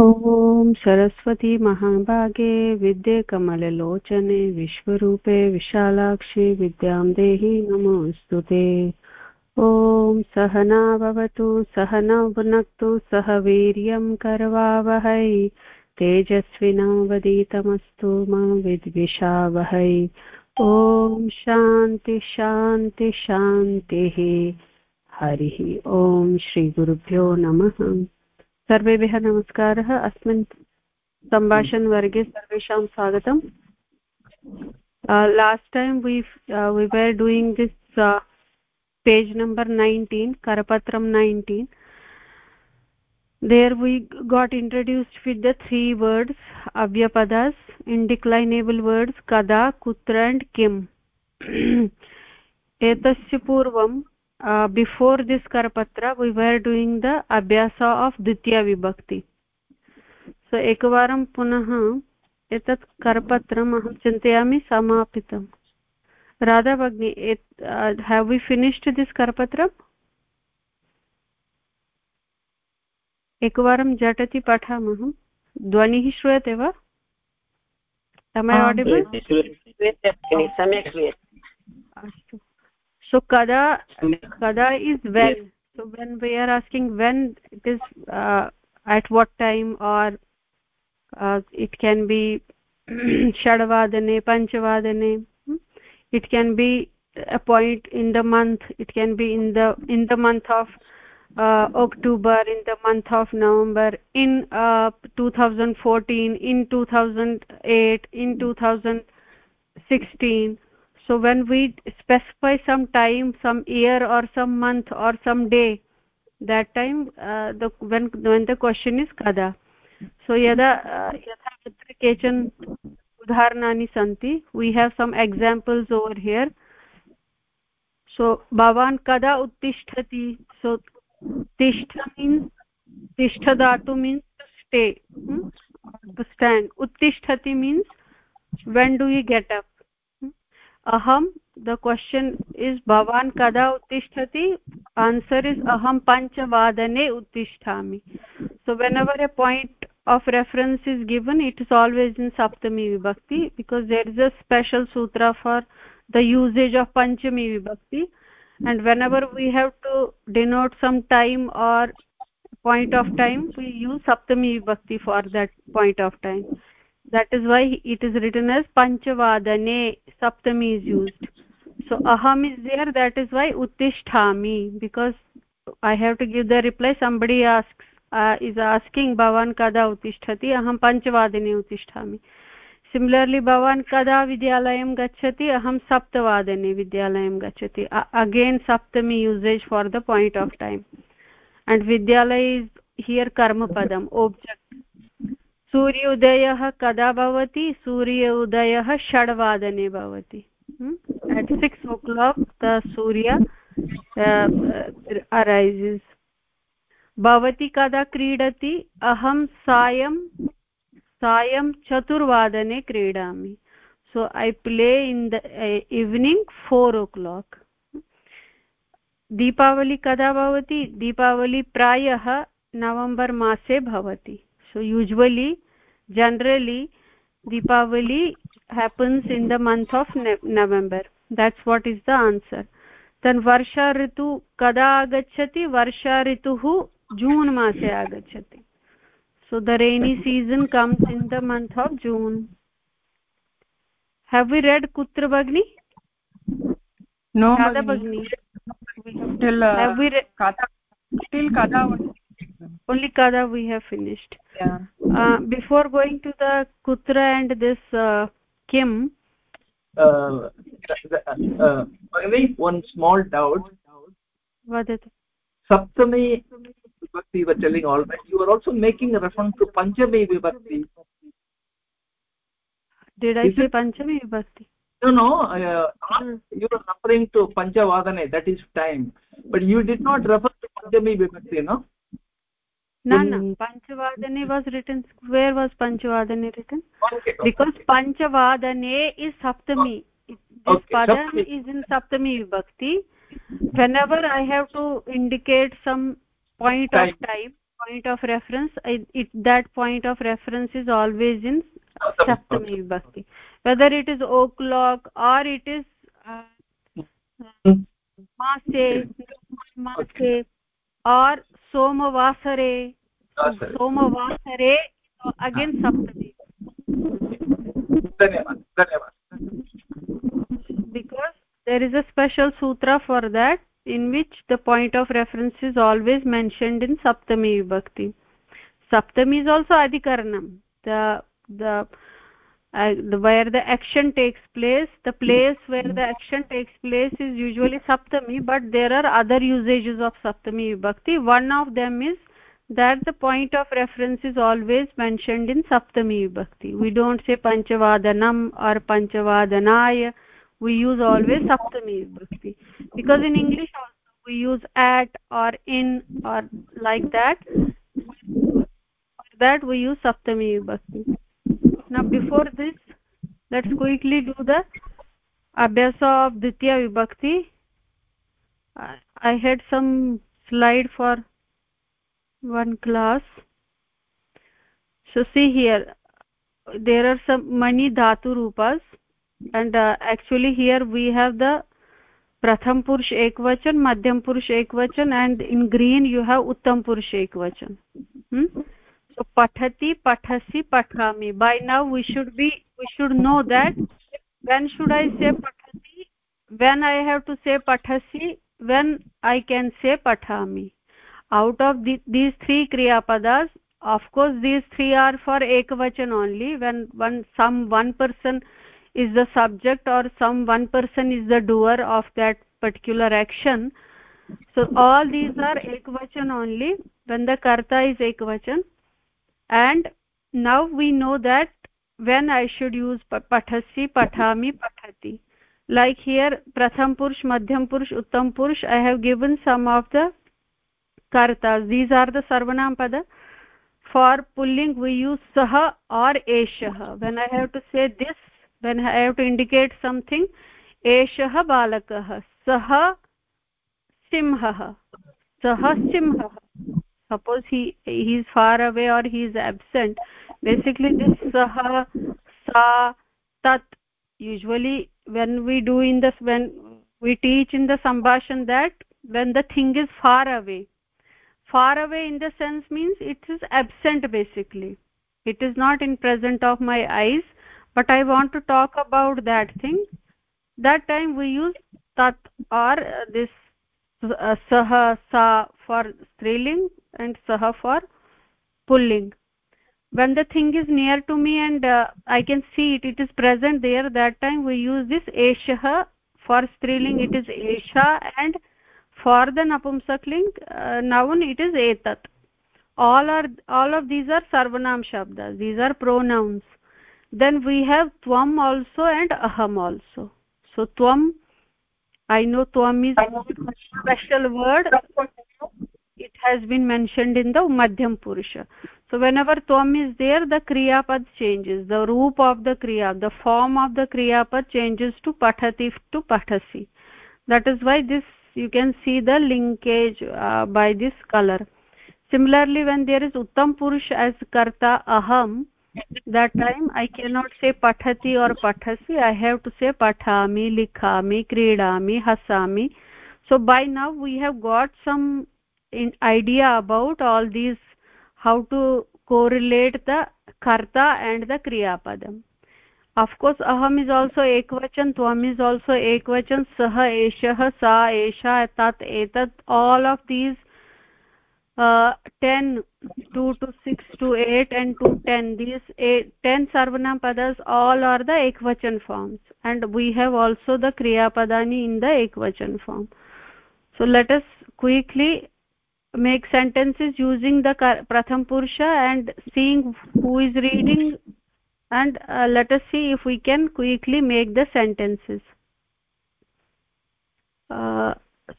ॐ सरस्वती महाभागे विद्ये कमललोचने, विश्वरूपे विशालाक्षि विद्यां देहि नमोऽस्तु ते ॐ सहना भवतु, सहनौ भुनक्तु, सह वीर्यं करवावहै। तेजस्विनावदीतमस्तु मा विद्विषावहै। ॐ शान्ति शान्ति, शान्तिः। हरिः ॐ श्रीगुरुभ्यो नमः सर्वेभ्यः नमस्कारः अस्मिन् सम्भाषणवर्गे सर्वेषां स्वागतम् last time we we were doing this page number nineteen करपत्रं nineteen there we got introduced with the three words avyapadas indeclinable words kada kutra and kim etasya purvam before this करपत्र we were doing the अभ्यास of द्वितीया विभक्ति so एकवारं पुनः एतत् करपत्रम् अहं चिन्तयामि समापितम् राधा भगिनी हेव् वि फिनिश्ड् दिस् करपत्रम् एकवारं झटति पठामः ध्वनिः श्रूयते वा समयाडिबल् अस्तु so kada kada is when so when we are asking when it is uh, at what time or uh, it can be shadvadane panchavadane it can be a point in the month it can be in the in the month of uh, october in the month of november in uh, 2014 in 2008 in 2016 so when we specify some time some year or some month or some day that time uh, the when when the question is kada so yada uh, yatha tatra kechan udaharanani santi we have some examples over here so bhavan kada uttisthati so tishtha means tishtha dhatu means to hmm? stand uttisthati means when do you get up aham the question is bhavan kada uttisthati answer is aham panchavadane uttisthami so whenever a point of reference is given it is always in saptami vibhakti because there is a special sutra for the usage of panchami vibhakti. And whenever we have to denote some time or point of time we use saptami vibhakti for that point of time that is why it is written as panchavadane saptami is used so aham is there that is why uttisthami because i have to give the reply somebody asks uh, is asking bhavan kada uttisthati aham panchavadane uttisthami similarly bhavan kada vidyalayam gachati aham saptavadane vidyalayam gachati uh, again saptami usage for the point of time and vidyalaya is here karma padam object सूर्योदयः कदा भवति? सूर्य उदयः षड्वादने भवति। At six o'clock the सूर्य arises भवती कदा क्रीडति? अहं सायं सायं चतुर्वादने क्रीडामि। So I play in the evening four o'clock Deepavali कदा भवति? दीपावली प्रायः नवम्बर् मासे भवति। So usually generally deepavali happens in the month of november that's what is the answer then varsha ritu kada agachati varsha rituh june mase agachati so the rainy season comes in the month of june have we read kutra bagni no kada bagni till uh, have we read kada till kada only kada we have finished. Yeah. Uh, before going to the kutra and this uh, kim. Uh, uh, uh, one small doubt. Vadatu saptami vibhakti you were telling all right you are also making a reference to panchami vibhakti. Did i is say it? panchami vibhakti? No no uh, you are referring to panchavadane that is time. But you did not refer to panchami vibhakti no panchavadane was written where was panchavadane written okay, okay. because panchavadane is saptami this padam is in saptami vibhakti whenever i have to indicate some point time. of time point of reference it, it, that point of reference is always in saptami vibhakti whether it is o'clock or it is uh, mase mase और सोमवासरे। सोमवासरे again सप्तति because there is a special सूत्र for that in which the point of reference is always mentioned in सप्तमी विभक्ति सप्तमी is also अधिकरणम the uh, the, where the action takes place the place where the action takes place is usually saptami but there are other usages of saptami vibhakti. One of them is that the point of reference is always mentioned in saptami vibhakti. We don't say panchavadanam or panchavadanaya. We use always saptami vibhakti. Because in english also we use at or in or like that. For that we use saptami vibhakti now before this let's quickly do the abhyasa of ditya vibhakti i had some slide for one class so see here there are some many dhatu rupas and uh, actually here we have the pratham purush ekvachan madhyam purush ekvachan and in green you have uttam purush ekvachan hmm? So pathati pathasi pathami by now we should be we should know that when should i say pathati when i have to say pathasi when i can say pathami out of the, these three kriya padas of course these three are for ekvachan only when one some one person is the subject or some one person is the doer of that particular action so all these are ekvachan only when the karta is ekvachan and now we know that when i should use pathasi pathami pathati like here pratham purush madhyam purush uttam purush i have given some of the kartas these are the sarvanam pada for pulling we use sah or eshah when i have to say this when i have to indicate something eshah balakah sah simhah sah simhah suppose he he is far away or he is absent. Basically this saha sa tat usually when we do in this when we teach in the sambhashan that when the thing is far away. Far away in the sense means it is absent basically. It is not in present of my eyes. But i want to talk about that thing. That time we use tat or this uh, sah sa for striling and saha for pulling. When the thing is near to me and uh, i can see it it is present there that time we use this eshah for striling. It is esha and for the napumsakling uh, noun it is etat. All are all of these are sarvanam shabdas. These are pronouns. Then we have tvam also and aham also. So tvam i know tvam is a special word has been mentioned in the madhyam purusha. So whenever tvam is there the kriya pad changes. The roop of the kriya the form of the kriya pad changes to pathati to pathasi. That is why this you can see the linkage uh, by this color. Similarly when there is uttam purush as karta aham that time i cannot say pathati or pathasi. I have to say pathami likhami kridami hasami. So by now we have got some idea about all these how to correlate the karta and the kriya padam of course aham is also ekvachan tvam is also ekvachan sah eshah sa esha tat etat all of these uh, 10 2 to 6 to 8 and to 10 these eight, 10 sarvanam padas all are the ekvachan forms. And we have also the kriya padani in the ekvachan form. So let us quickly make sentences using the pratham purusha and seeing who is reading and uh, let us see if we can quickly make the sentences uh,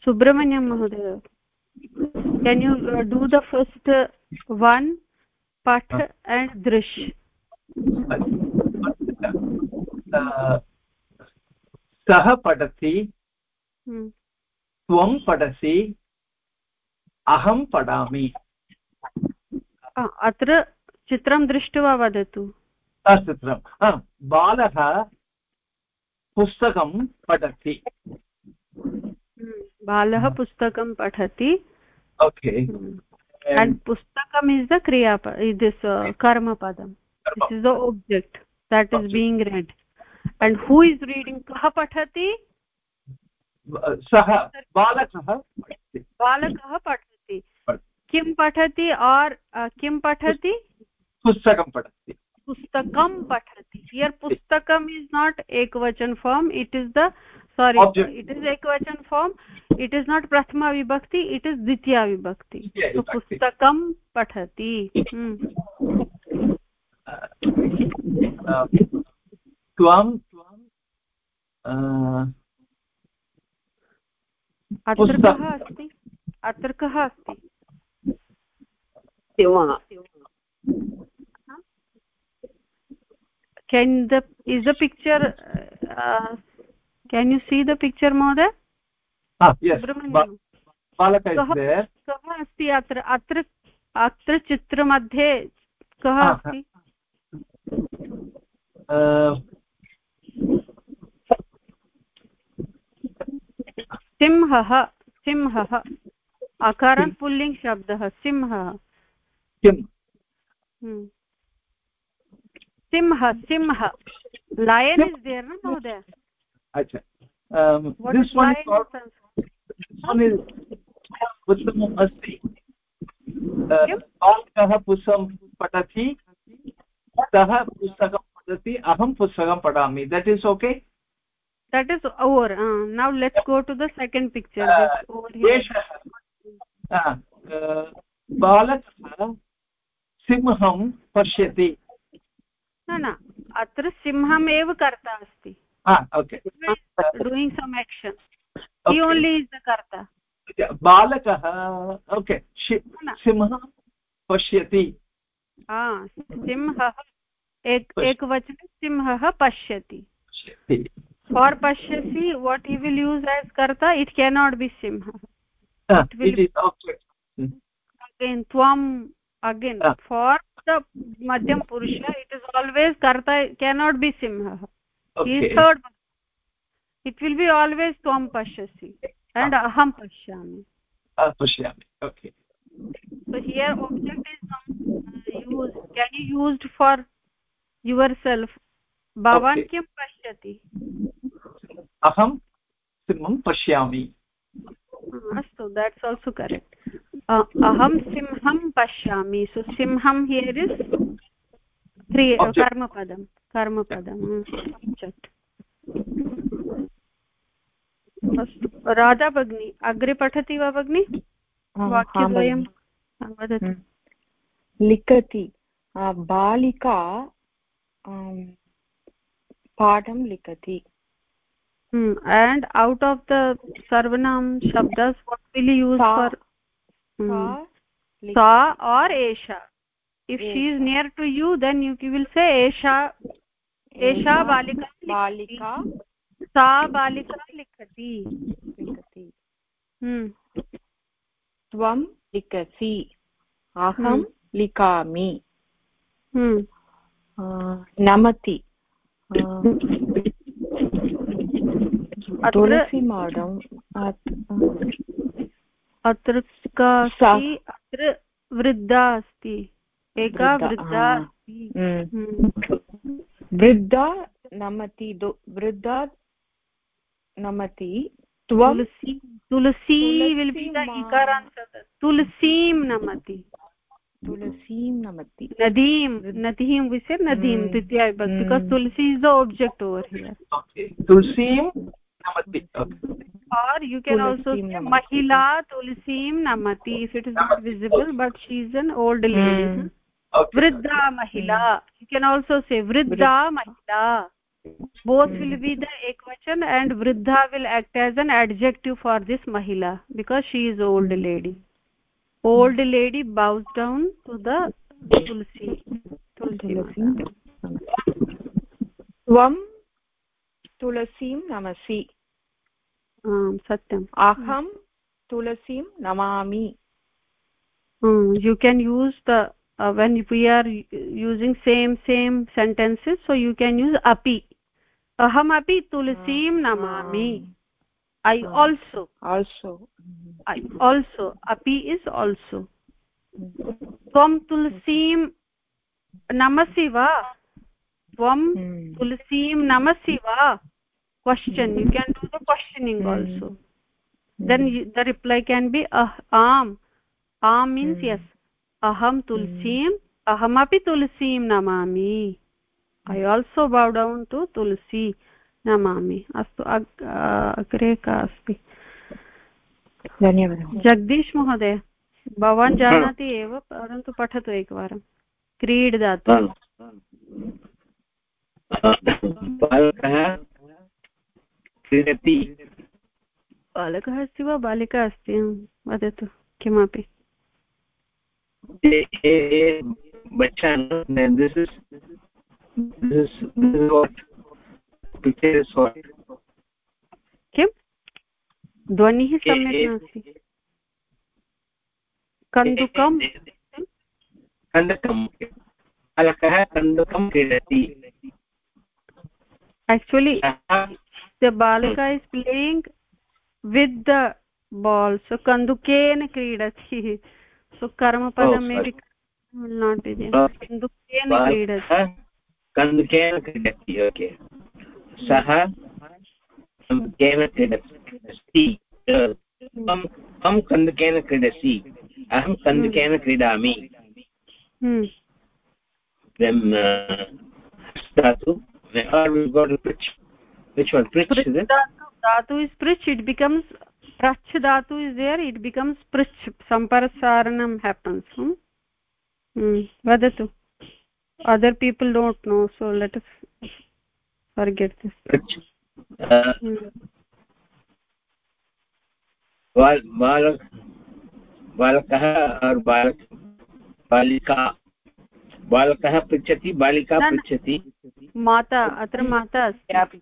subramanyam mahoday can you uh, do the first uh, one path and drish सः पठति त्वं पठसि अहं पठामि। अत्र चित्रं दृष्ट्वा वदतु। चित्रं। बालः पुस्तकं पठति। हम्म, बालः पुस्तकं पठति। ओके। हम्म। पुस्तकम् इस् द क्रियापद is कर्मपदम्। Is is the object that is being read and who is reading कः पठति? सः बालकः बालकः पठति। किं पठति और किं पठति? पुस्तकं पठति। पुस्तकं पठति। यर् पुस्तकम् इस् नाट् एकवचन form it is the sorry it is एकवचन फार्म् इट् इस् नाट् प्रथमा विभक्ति इट इज़ द्वितीय विभक्ति। पुस्तकं पठति। हम्म। त्वं त्वं अत्र कः अस्ति। अत्र कः अस्ति। Can the is the picture uh, can you see the picture mohoday ah yes balaka is there कः अस्ति अत्र अत्र अत्र चित्रमध्ये कः अस्ति सिंहः सिंहः अकारात् पुल्लिङ्ग् शब्दः सिंहः किं सिंह सिंह। लायन् इस् देर् महोदय? अच्छा। um, अस्ति। uh, बालकः पुस्तकं सः पुस्तकं पठति। अहं पुस्तकं पठामि। That is okay that is over now let's go to the second picture एषः बालकः सिंहं पश्यति। न न अत्र सिंहम् एव कर्ता अस्ति। डूयिङ्ग् सम् एक्षन् हि ओन्लि इस् द कर्ता। बालकः ओके सिंहः पश्यति। सिंहः एकवचने सिंहः पश्यति। For पश्यसि what you will use as कर्ता इट् केनाट् बि सिंहः। अगेन् अगेन फार् द मध्यम पुरुष इट् इस् आल्वेस् कर्ता केनाट् बि सिंहः third it will be always त्वं पश्यसि एण्ड् अहं पश्यामि फार् युवर् सेल्फ् भवान् किं पश्यति अहं सिंहं पश्यामि अस्तु देट्स् आल्सो करेक्ट् अहं सिंहं पश्यामि. सो सिंहं हियर् इस् क्रिय कर्मपदं कर्मपदं अस्तु राधा भगिनी अग्रे पठति वा भगिनि? वाक्यद्वयं वदतु. लिखति बालिका पाठं लिखति। Hmm. and out of the sarvanam shabdas what will you use sa, for hmm. sa sa or esha if esha. she is near to you then you will say esha esha balika balika sa balika likhati likhati hmm tvam likasi aham likami namati तुलसी माडम् अत्र अत्र वृद्धा अस्ति। एका वृद्धा हम्म। वृद्धा नमति वृद्धा नमति तुलसी तुलसी will be तुलसीं नमति। तुलसीं नमति। नदीं नदीं विसे नदीं द्वितीया because tulsi is the object over here तुलसीं namati or you can also say mahila tulsim namati if it is not visible but she is an old lady. Vriddha mahila. You can also say vriddha mahila. Both will be the ekvachan and vriddha will act as an adjective for this mahila because she is old lady. Old lady bows down to the tulsi tulsi Vam tulasim namasi नमसि सत्यम् अहं तुलसीं Namami hmm, you can use the uh, when we are using same same sentences so you can use api aham api tulsim namami i also also i also api is also tvam tulsim namasi va tvam tulsim namasi va question you can do the questioning also then you, the reply can be ah am am means yes aham tulsim ahamapi tulsim namami i also bow down to tulsi namami astu अग्रे का अस्ति धन्यवादः जगदीश महोदय भवान् जानाति एव परन्तु पठतु एकवारं क्रीड् दातु बालकः क्रीडति। बालकः अस्ति वा? बालिका अस्ति। वदतु किमपि। किं ध्वनिः सम्यक् नास्ति। कन्दुकं कन्दकं बालकः कन्दुकं क्रीडति। Actually the balaka is playing with the ball so kandukena kridati so karma padam oh, maybe will not be there kandukena kridati kandukena कन्दुकेन क्रीडति ओके सः कन्दुकेन क्रीडति अहं कन्दुकेन क्रीडसि अहं कन्दुकेन क्रीडामि then uh, dhatu or we go to pritch which one pritch is it dhatu is pritch it becomes prach dhatu is there it becomes pritch samparasaranam happens hmm? hmm. vadatu other people don't know so let us forget this pritch uh, hmm. बाल बालक बालकः और बालक बालिका बालकः पृच्छति बालिका पृच्छति माता अत्र माता अस्ति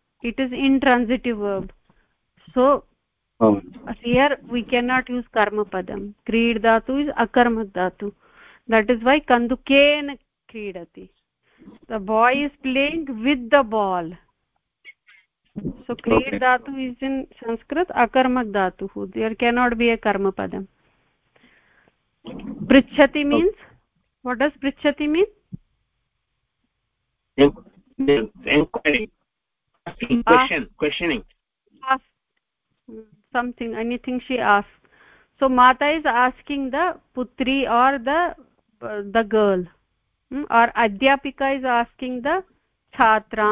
it is intransitive verb. So oh. here we cannot use karma padam. Creed dhatu is akarmak dhatu. That is why kanduken kridati. The boy is playing with the ball. So creed okay. dhatu is in sanskrit akarmak dhatu. There cannot be a karma padam. Prichhati means? What does prichhati mean inquiry question questioning ask something anything she asked so mata is asking the putri or the uh, the girl hmm? or adhyapika is asking the chhatra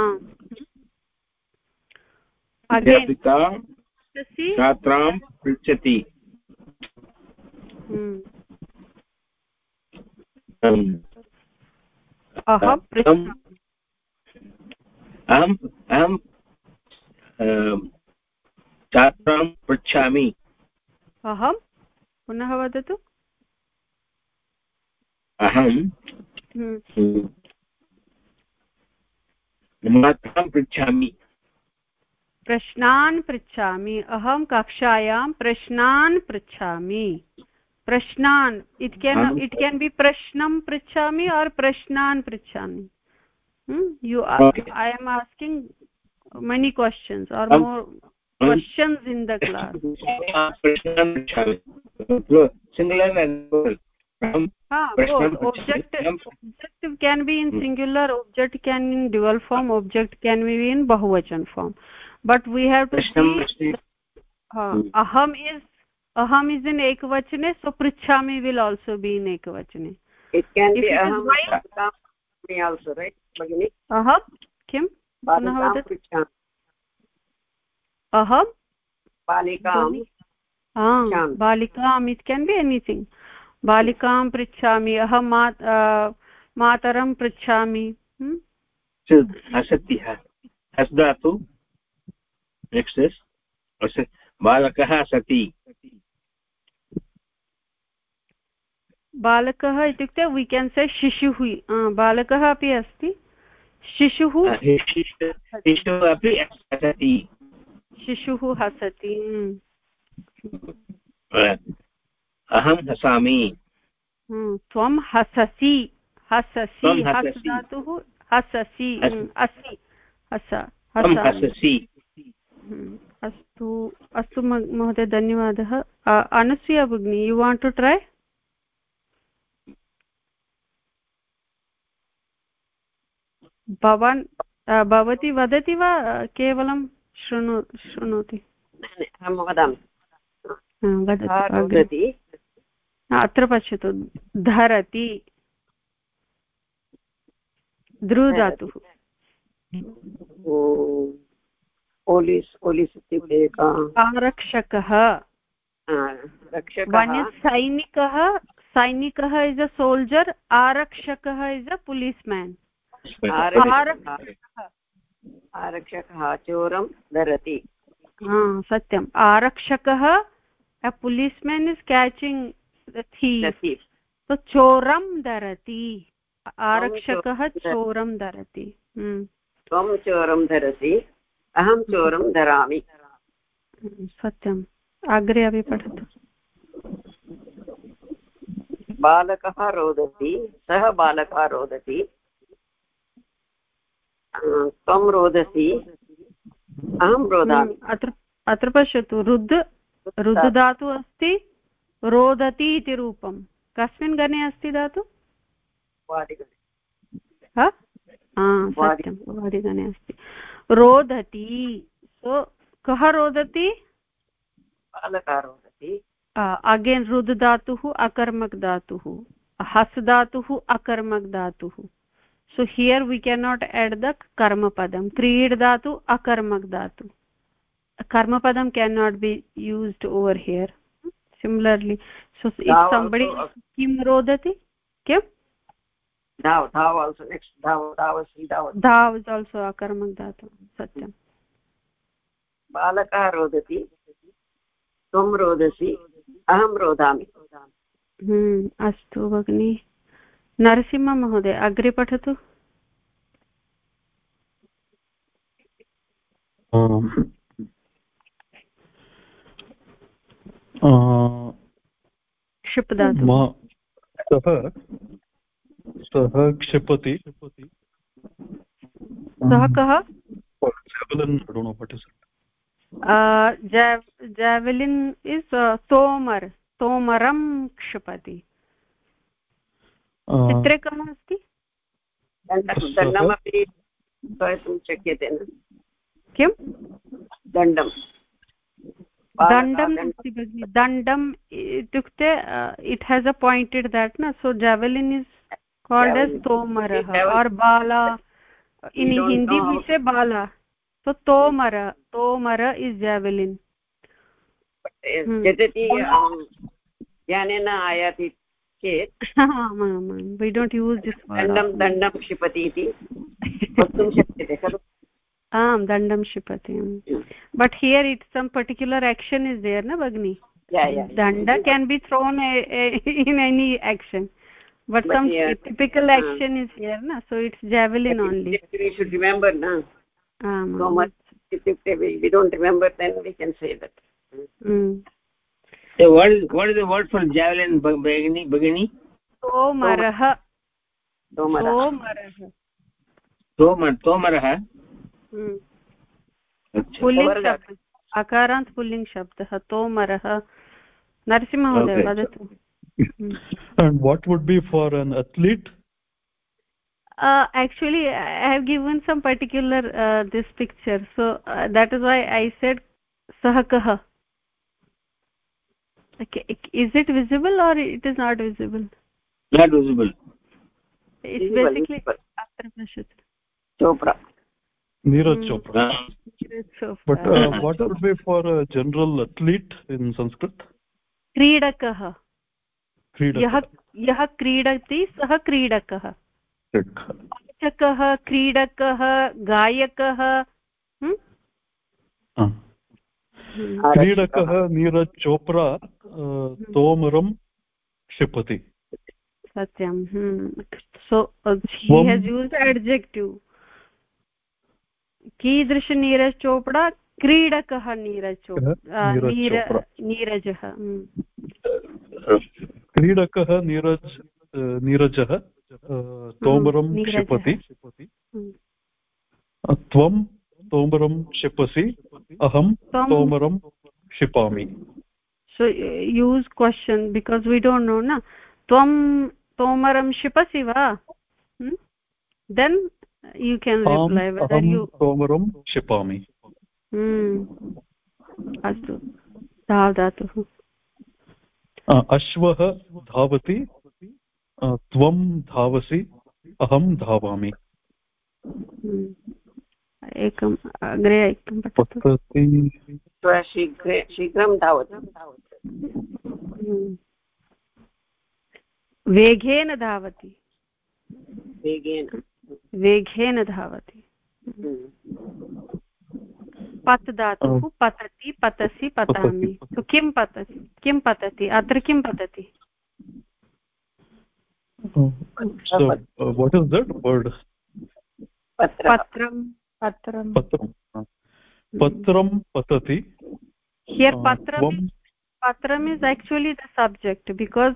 adhyapika छात्रां पृच्छति अहं अहम् अहं छात्रां पृच्छामि। अहं पुनः वदतु। अहं मातां पृच्छामि। प्रश्नान् पृच्छामि। अहं कक्षायां प्रश्नान् पृच्छामि। प्रश्नान् it can it can be प्रश्नं पृच्छामि और् प्रश्नान् पृच्छामि। You I am asking many questions or more questions in the class ah, object objective can be in singular object can in dual form object can be in bahuvachan form but we have to see uh, aham is aham is in ekvachane so prichhami will also be in ekvachane it can if be aham me also right bagini aham kim aham balikam ah balikam it can be anything. बालिकां पृच्छामि अहं मातरं पृच्छामि। हसति हस् दातु next बालकः सति। बालकः इत्युक्ते we can से शिशुः बालकः अपि अस्ति। शिशुः शिशुः अपि हसति। शिशुः हसति। अहं हसामि। त्वं हससि हससि हस् धातुः हससि असि हस हससि। अस्तु अस्तु महोदय धन्यवादः। अनसूया भगिनी यु वाण्ट् टु ट्रै भवान् भवती वदति वा केवलं शृणु शृणोति? अत्र पश्यतु। धरति। पोलिस् पोलिस् इत्युक्ते आरक्षकः। सैनिकः सैनिकः इस् अ सोल्जर् आरक्षकः इस् अ पुलिस् मेन्। आरक्षकः चोरं धरति। सत्यम्। आरक्षकः a policeman is catching the thief. So choram dharati आरक्षकः चोरं धरति। त्वं चोरं धरति। अहं चोरं धरामि। सत्यम्। अग्रे अपि पठतु। बालकः रोदति। सः बालकः रोदति। त्वं रोदसि। अहं रोदामि। अत्र अत्र पश्यतु रुद् रुद् धातु अस्ति रोदति इति रूपं। कस्मिन् गणे अस्ति धातु? सत्यं वादिगणे अस्ति। रोदति सो कः रोदति? अगेन् रुद् धातुः अकर्मक् धातुः हस् धातुः अकर्मक् धातुः so here we cannot add the karma padam creed dhatu akarmak dhatu karma padam cannot be used over here similarly so if somebody kim rodati kim dhav dhav also next dhav dhav see dhav dhav is also akarmak dhatu satyam बालकः रोदति त्वं रोदसि अहं रोदामि अस्तु भगिनि नरसिंहमहोदय अग्रे पठतु। सः सः क्षिपति। सः कः? javelin is Tomar तोमरं क्षिपति। चित्रे कः अस्ति? दण्डमपि कर्तुं शक्यते न। किं? दण्डं दण्डं नास्ति भगिनि। दण्डम् इत्युक्ते it has a pointed that न। So javelin is tomara or bala in hindi we say bala so tomara tomara is javelin यदि ज्ञानेन आयाति चेत् वि डोण्ट् यूस् दिस् दण्डं दण्डं क्षिपति इति वक्तुं शक्यते खलु आम् दण्डं क्षिपति but here it some particular action is there न भगिनि danda can be thrown a, a, in any action but but some yeah. typical action uh, is here na so it's javelin only we should remember na um, so much we, we don't remember then we can say that mm. So what is what is the word for javelin bagini bagini tomarah tomarah tomar tomarah पुल्लिङ्ग् शब्दः अकारान्त् pulling शब्दः तोमरः नरसिंहमहोदय वदतु and what would be for an athlete uh, actually i have given some particular uh, this picture so uh, that is why i said sahakah okay is it visible or it is not visible not visible it's visible, basically atra pashat chopra neeraj chopra but uh, what would be for a general athlete in sanskrit क्रीडकः यः यः क्रीडति सः क्रीडकः पाचकः क्रीडकः गायकः क्रीडकः नीरज चोप्रा तोमरं क्षिपति सत्यं use adjective कीदृश नीरज चोपड़ा क्रीडकः नीरज चोपड़ा नीरजः क्रीडकः नीरज नीरजः तोमरं क्षिपति त्वं तोमरं क्षिपसि अहं तोमरं क्षिपामि so use question because we don't know na tvam tomaram shipasi va hmm? then you can reply whether you tomaram shipami hmm astu धाव धातुः अश्वः धावति त्वं धावसि अहं धावामि एकम् अग्रे एकं पठति शीघ्रं धावति हम्म। वेगेन धावति। वेगेन। वेगेन धावति। पत् धातुः पतति पतसि पतामि। तु किं पतति किं पतति? अत्र किं पतति? What is that word? पत्रं patram patram patati here patram is, patram is actually the subject because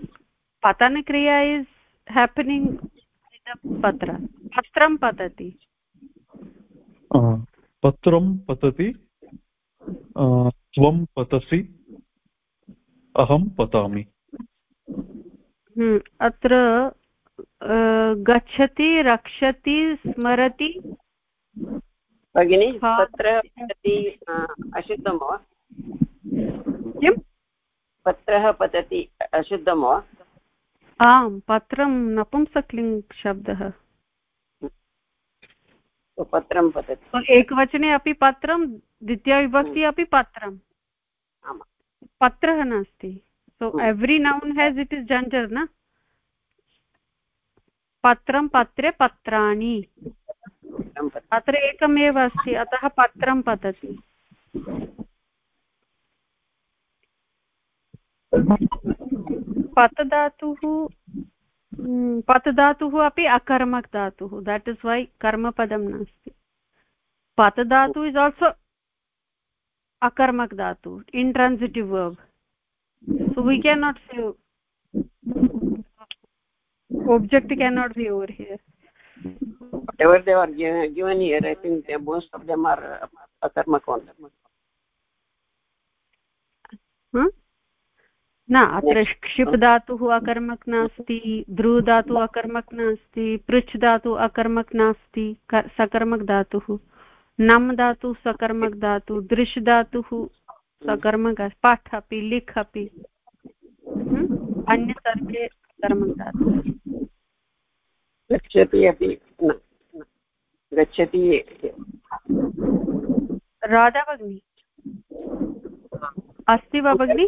patana kriya is happening with the patra patram patati पत्रं पतति त्वं पतसि अहं पतामि अत्र गच्छति रक्षति स्मरति भगिनि पतति अशुद्धं वा किं पत्रः पतति अशुद्धं वा आम् पत्रं नपुंसक्लिङ्ग् शब्दः। पत्रं पतति। एकवचने अपि पत्रं द्वितीयविभक्ति अपि पत्रम्। पत्रः नास्ति। So every noun has it is gender न? पत्रं पत्रे पत्राणि। अत्र एकमेव अस्ति अतः पत्रं पतति। पतधातुः पतधातुः अपि अकर्मकधातुः देट् इस् वै कर्मपदं नास्ति. पतधातु is also अकर्मकधातु intransitive verb so we can not see object can not be over here Whatever they were given, given here, I think they, most of them are Akarmak on them. Hmm? न अत्र क्षिप् धातुः अकर्मक् नास्ति ध्रु धातुः अकर्मक् नास्ति पृच्छ धातुः अकर्मक् नास्ति सकर्मक् धातुः। नम् धातुः सकर्मक् धातुः दृश् धातुः सकर्मक् पाठ अपि लिख् अपि। अन्य सर्वे सकर्मक् धातुः। गच्छति अपि गच्छति। राधा भगिनी? अस्ति वा भगिनि?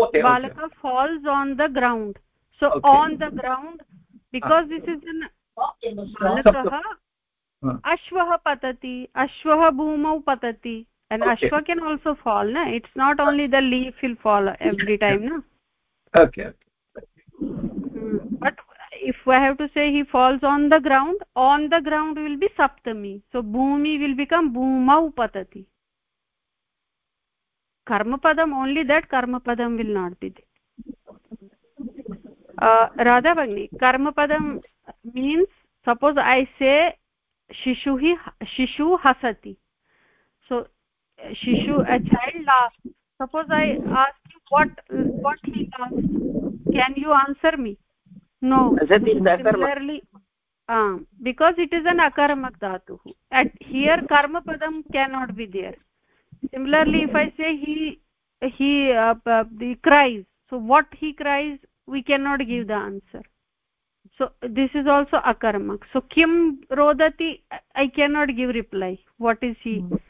okay balaka okay. falls on the ground. So okay. on the ground because this is an balakah ashvah patati. Ashvah bhumau patati. And okay. ashva can also fall na? It's not only the leaf will fall every time na? Okay, hmm. but if i have to say he falls on the ground on the ground will be saptami. So bhumi will become bhumau patati. कर्मपदम् only that कर्मपदं will not be the Radha भगिनी कर्मपदं means suppose I से शिशुः शिशु हसति। So शिशु a child laughs suppose I ask you what what he last can you answer me no clearly because it is an अकर्मक् धातुः at here कर्मपदं can not be there similarly if i say he he uh, uh, the cries so what he cries we cannot give the answer. So this is also akarmak. So kim rodati i cannot give reply. What is he? Mm.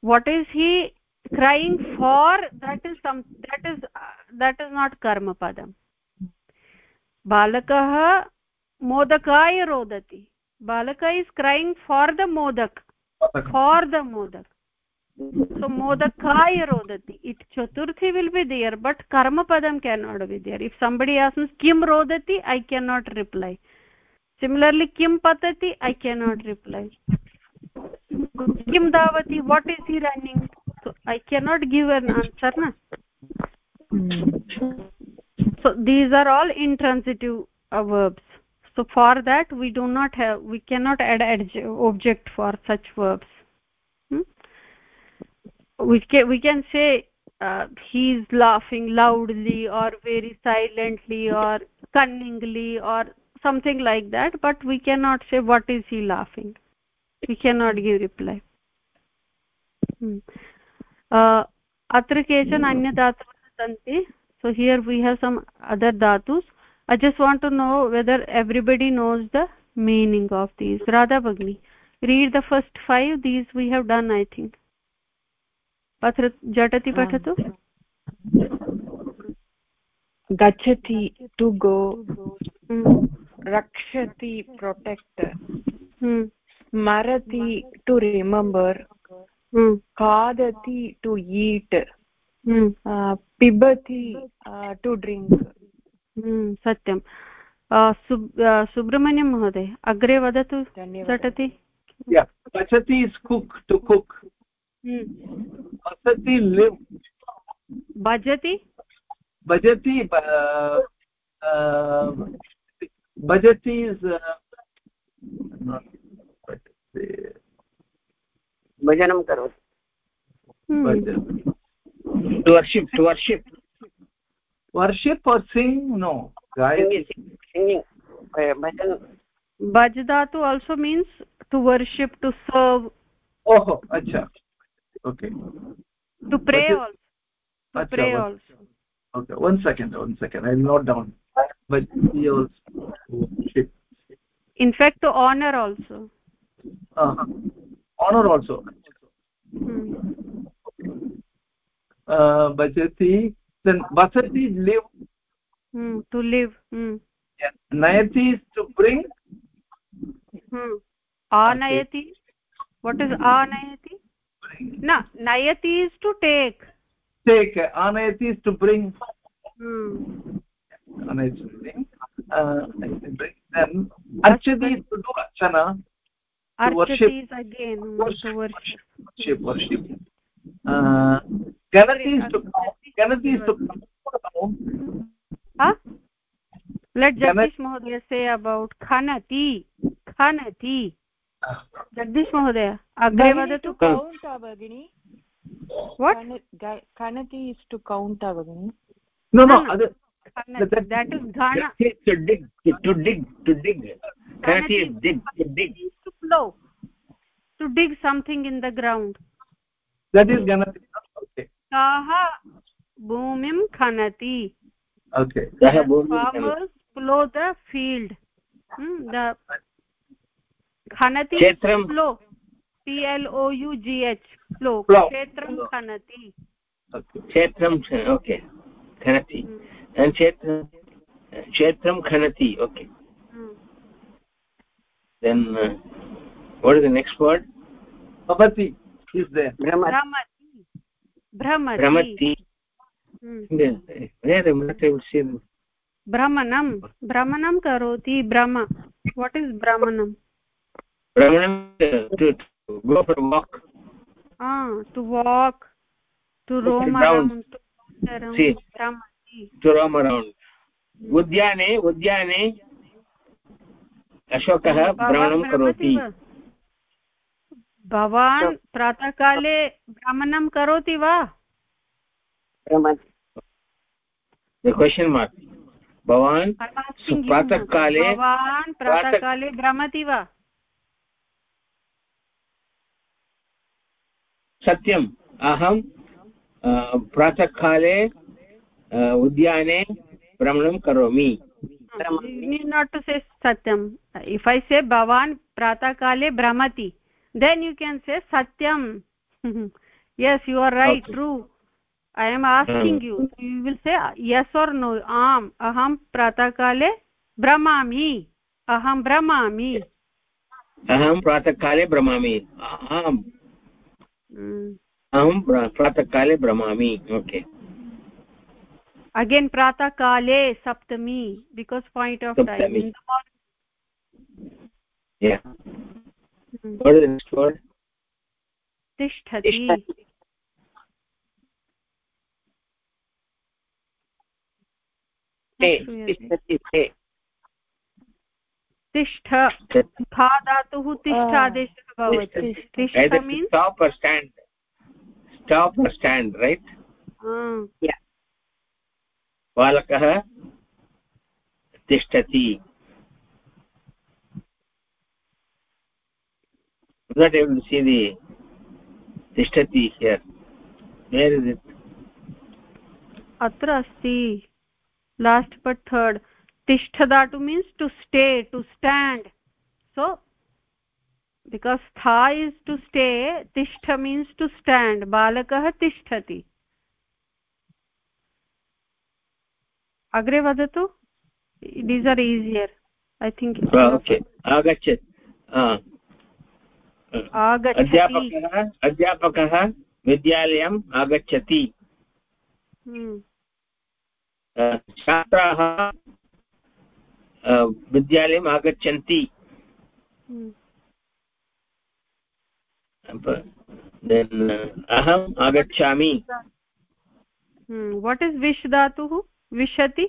what is he crying for that is some that is uh, that is not karma padam. Balakah modakaya rodati. Balaka is crying for the modak. For the modak so modakaya rodati it chaturthi will be there but karma padam cannot be there if somebody asks kim rodati i cannot reply similarly kim patati i cannot reply kim davati what is he running so i cannot give an answer na so these are all intransitive uh, verbs so for that we do not have we cannot add object for such verbs hmm? we can we can say uh, he's laughing loudly or very silently or cunningly or something like that but we cannot say what is he laughing we cannot give reply hmm. uh, अत्र केचन अन्यधातवः सन्ति so here we have some other dhatus i just want to know whether everybody knows the meaning of these radha bagni read the first five these we have done i think पठ झटति पठतु? गच्छति to go रक्षति protect स्मरति to remember खादति to eat पिबति to drink सत्यं सुब्रह्मण्यं महोदय अग्रे वदतु झटति? पचति इस् कुक् टु कुक् हसति लिव् भजति भजति भजति भजनं करोति। Worship worship worship or sing no also means to worship to serve ओहो अच्छा। Okay. To pray also. To Achha, pray one, also. Okay one second one second. I'll note down. But also in fact to honor also. Uh -huh. honor also. Hmm. uh bhajati then vasati live. Hmm to live. Hmm. Yeah. nayati is to bring. Hmm. Anayati. What is anayati na nayati is to take take anayati is to bring hmm anayati to bring uh bring then archati is to do archana to worship is again worship worship worship, worship. uh ganati is to ganati is to huh let jagdish mohoday say about khanati khanati Jagdish महोदय अग्रे वदतु count भगिनि कनति is to count भगिनि no no that, that is ghana to dig to, dig to dig kanati is dig to dig to plow to dig something in the ground that is ganati okay kaha bhumim khanati okay farmers plow the field hmm, the खनति plough P L O U G H plough क्षेत्रं खनति क्षेत्रं okay खनति क्षेत्रं क्षेत्रं खनति okay then uh, what is the next word bhavati is there brahmati brahmati brahmati where must i see brahmanam brahmanam karoti brahma what is brahmanam Brahmanam to, to go for a walk. Ah, to walk, to roam around, to around. To roam around. उद्याने उद्याने अशोकः भ्रमणं करोति भवान् प्रातःकाले भ्रमणं करोति वा question mark भवान् प्रातःकाले भवान् प्रातःकाले भ्रमति वा सत्यम्। अहं प्रातःकाले उद्याने भ्रमणं करोमि। सत्यम्। इफ् ऐ से भवान् प्रातःकाले भ्रमति देन् यू केन् से सत्यं yes you are right true I am asking you you will say yes or no आम् अहं प्रातःकाले भ्रमामि अहं भ्रमामि अहं प्रातःकाले भ्रमामि Mm. अहं प्रातःकाले भ्रमामि ओके। अगेन् प्रातःकाले सप्तमी बिकास् पायिण्ट् आफ् तिष्ठति। तिष्ठति। तिष्ठ था धातुः तिष्ठादेशः भवति तिष्ठ means stop or stand stop or stand right बालकः तिष्ठति not able to see the tishtati here where is it अत्र अस्ति लास्ट् बट् थर्ड् धातु means to stay to stand so because स्था इस् टु स्टे तिष्ठ means to stand बालकः तिष्ठति अग्रे वदतु these are easier I think आगच्छत् अध्यापकः अध्यापकः विद्यालयम् आगच्छति। छात्राः विद्यालयम् आगच्छन्ति हम्म। अहम् आगच्छामि वाट् इस् विश् धातुः विशति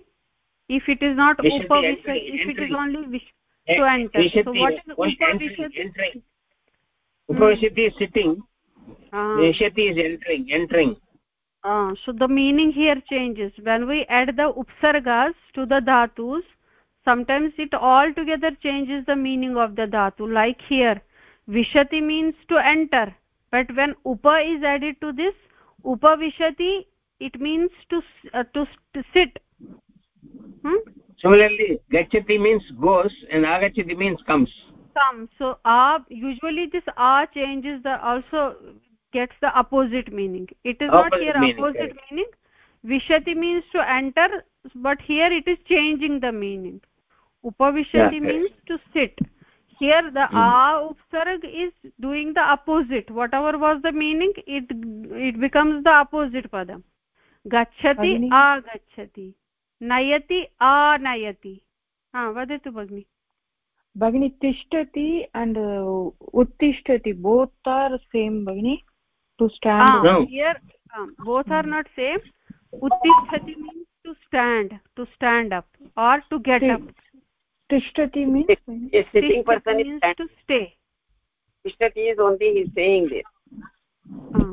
इफ् इट् इस् नाट् उपविश if it is only wish to enter so what is उपविशति upavashati is sitting nishati is entering entering uh, so the meaning here changes when we add the upsargas to the dhatus sometimes it all together changes the meaning of the dhatu. Like here vishati means to enter. But when upa is added to this upavishati it means to uh, to, to sit. Hmm? similarly gachati means goes and agachati means comes. Come. So a usually this a changes the also gets the opposite meaning. It is opposite not here meaning, opposite correct. meaning. Vishati means to enter but here it is changing the meaning upavishati yeah, means to sit here the mm. a upsarg is doing the opposite whatever was the meaning it it becomes the opposite padam gachati agachati nayati anayati ha vadatu bagni भगिनी तिष्ठति and उत्तिष्ठति both are same भगिनि to stand here both are not same उत्तिष्ठति means to stand to stand up or to get up तिष्ठति means to stay tishtati is only he is saying this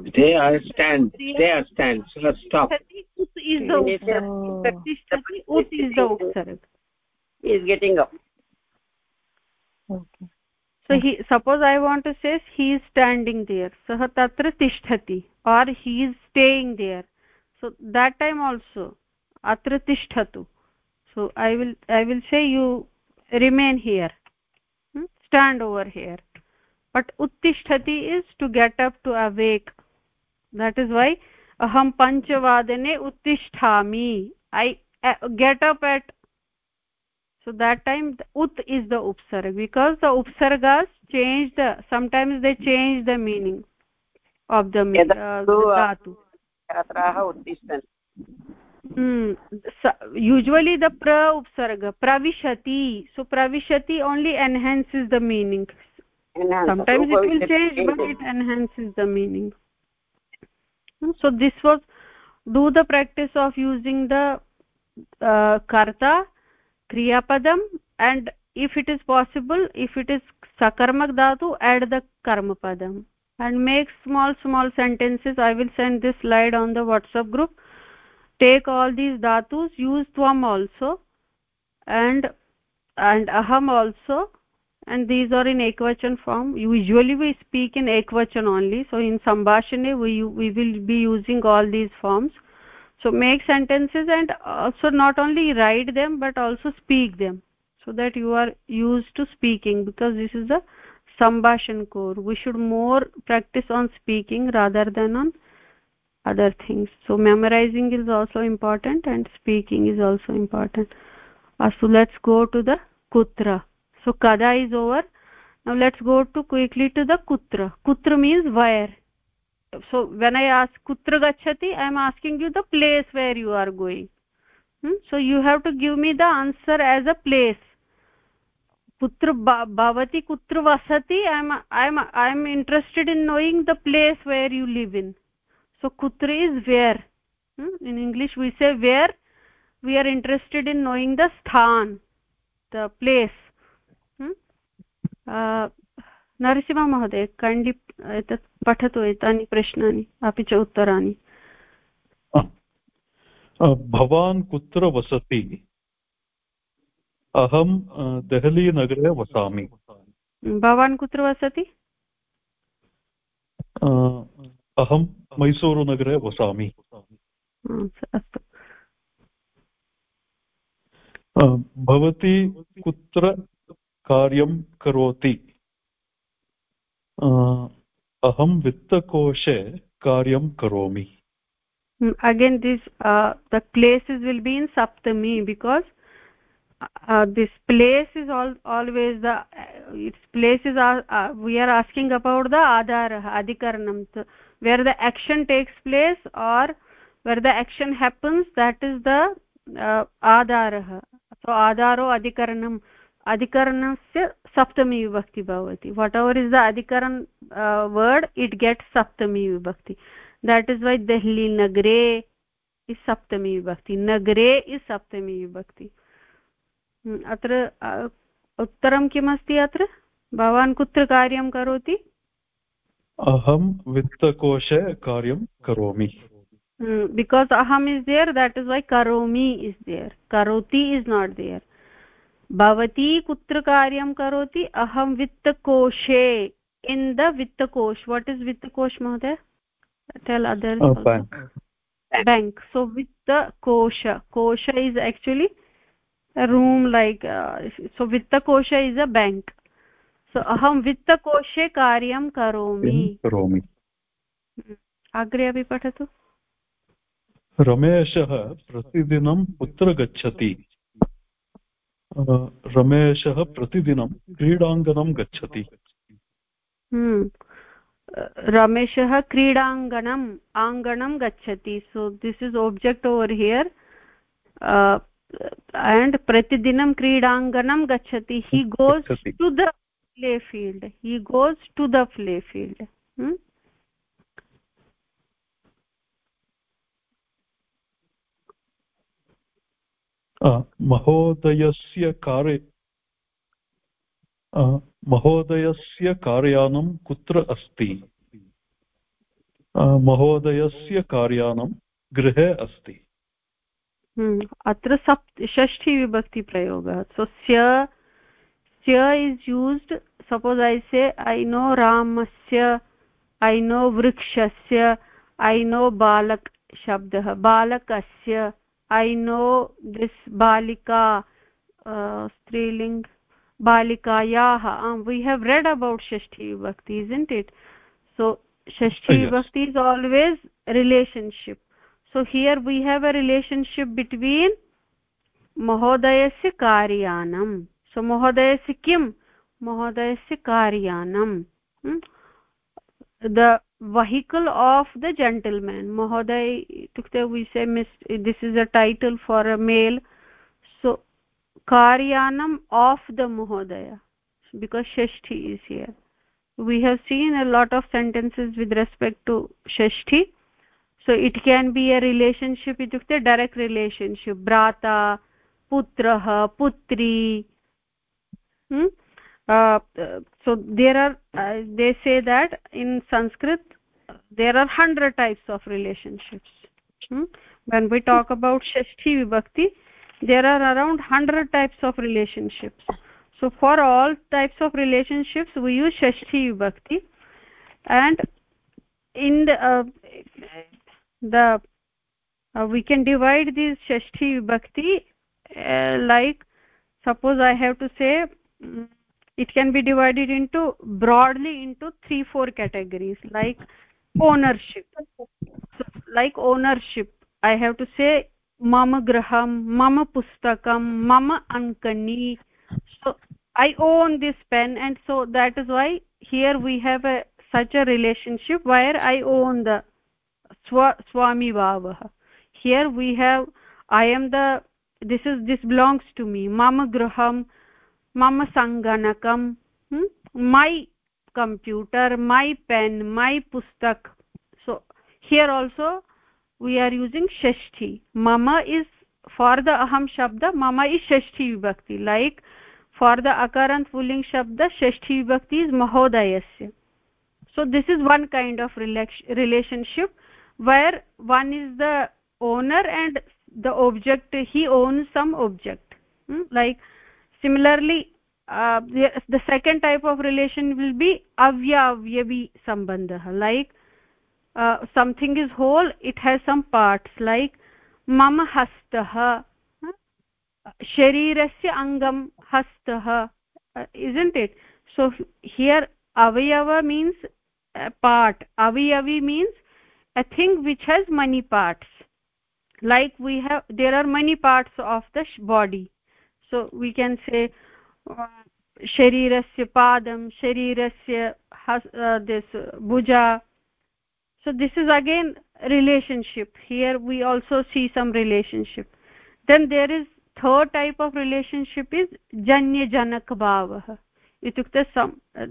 stay or stand stay or stand so let's stop ut is the upsarg tishtati ut is the upsarg he is getting up okay so he suppose i want to say he is standing there sah tatra tishtati or he is staying there so that time also atra tishtatu so i will i will say you remain here hmm? stand over here but uttishtati is to get up to awake that is why aham panchavadane uttisthami i uh, get up at so that time the ut is the upsarga because the upsargas change the sometimes they change the meaning of the, uh, dhatu hmm. so, usually the pra upsarga pravishati so pravishati only enhances the meaning Enhance. sometimes it will change but it enhances the meaning hmm, so this was do the practice of using the uh, karta kriyapadam and if it is possible if it is sakarmak dhatu add the karma padam and make small small sentences i will send this slide on the whatsapp group take all these dhatus use tvam also and and aham also and these are in ekvachan form. Usually we speak in ekvachan only. So in sambhashane we we will be using all these forms. So make sentences and also not only write them but also speak them so that you are used to speaking because this is a sambhashan core. We should more practice on speaking rather than on other things. So memorizing is also important and speaking is also important. Uh, so let's go to the kutra. So kada is over. Now let's go to quickly to the kutra. Kutra means where. So when i ask kutra gachati i am asking you the place where you are going. Hmm? so you have to give me the answer as a place. Putra bhavati kutra vasati i am i am i am interested in knowing the place where you live in so kutra is where hmm? in english we say where we are interested in knowing the sthan the place hmm? uh, Narasimha नरसिंहमहोदय कण्डि एतत् पठतु एतानि प्रश्नानि अपि च उत्तराणि भवान् कुत्र वसति अहं देहलीनगरे वसामि भवान् कुत्र वसति अहं मैसूरुनगरे वसामि। अस्तु। भवती कुत्र कार्यं करोति? अहं वित्तकोशे कार्यं करोमि। Again this the places will be in Saptami because uh, this place is all always the uh, its places are uh, uh, we are asking about the adhara adhikaranam so where the action takes place or where the action happens that is the uh, adharah so adharo adhikaranam अधिकरणस्य सप्तमी विभक्ति भवति whatever is the अधिकरण word it gets सप्तमी विभक्ति that is वै देहली नगरे is सप्तमी विभक्ति नगरे इस् सप्तमी विभक्ति अत्र उत्तरं किमस्ति अत्र? भवान् कुत्र कार्यं करोति? अहं वित्तकोशे कार्यं करोमि। बिकास् अहम् is there that is why करोमि इस् देयर् करोति इस् नाट् देयर् भवती कुत्र कार्यं करोति? अहं वित्तकोशे इन् द वित्तकोश. वाट् इस् वित्तकोश महोदय? टेल् अदर् बेङ्क् सो वित्तकोश. कोश is actually room like so वित्तकोश is a bank so अहं वित्तकोशे कार्यं करोमि करोमि अग्रे अपि पठतु रमेशः प्रतिदिनं कुत्र गच्छति रमेशः प्रतिदिनं क्रीडाङ्गनं गच्छति रमेशः क्रीडाङ्गणम् आङ्गणं गच्छति so this is object over here and प्रतिदिनं क्रीडाङ्गणं गच्छति. He goes to the play field. He goes to the play field. Hmm? महोदयस्य कार्य महोदयस्य कार्यानं कुत्र अस्ति? महोदयस्य कार्यानं गृहे अस्ति. हम्म, अत्र सप्त षष्ठी विभक्तिप्रयोगः सो स्य स्य इस् यूस्ड् सपोज् ऐ से ऐ नो रामस्य ऐ नो वृक्षस्य ऐ नो बालक शब्दः। बालकस्य ऐ नो दिस् बालिका स्त्रीलिङ्ग् बालिकायाः। वी हेव् रेड् अबौट् षष्ठी विभक्ति इस् इण्ट् इट् सो षष्ठी विभक्ति is always relationship so here we have a relationship between महोदयस्य कार्यानं सो महोदयस्य किं महोदयस्य कार्यानं the vehicle of the gentleman mahoday itukte we say miss this is a title for a male so karyanam of the mahodaya because shashti is here we have seen a lot of sentences with respect to shashti so it can be a relationship itukte direct relationship. Putri. Hmm? Uh, so there are uh, they say that in sanskrit there are 100 types of relationships. Hmm? when we talk about shashti vibhakti there are around 100 types of relationships. So for all types of relationships we use shashti vibhakti. And in the uh, the uh, we can divide this shashti vibhakti uh, like suppose i have to say um, it can be divided into broadly into three four categories like ownership. So, like ownership i have to say mama graham mama pustakam mama ankani. So i own this pen and so that is why here we have a such a relationship where i own the swa swami bhavah here we have i am the this is this belongs to me mama graham mama sanganakam hmm? my computer my pen my pustak so here also we are using shashti mama is for the aham shabda mama is shashti vibhakti like for the akarant pulling shabda shashti vibhakti is mahodayasya so this is one kind of relationship where one is the owner and the object he owns some object. Hmm? like similarly uh, the, the second type of relation will be avyavyavi sambandha. Like uh, something is whole it has some parts. Like mama hastah sharirasya angam hastah uh, isn't it? So here avyava means a part. Avyavi means a thing which has many parts. Like we have there are many parts of the body. So we can say uh, sharirasya padam sharirasya uh, this bhuja. So this is again relationship. Here we also see some relationship. Then there is third type of relationship is janya janak bhavah. Itukte some uh,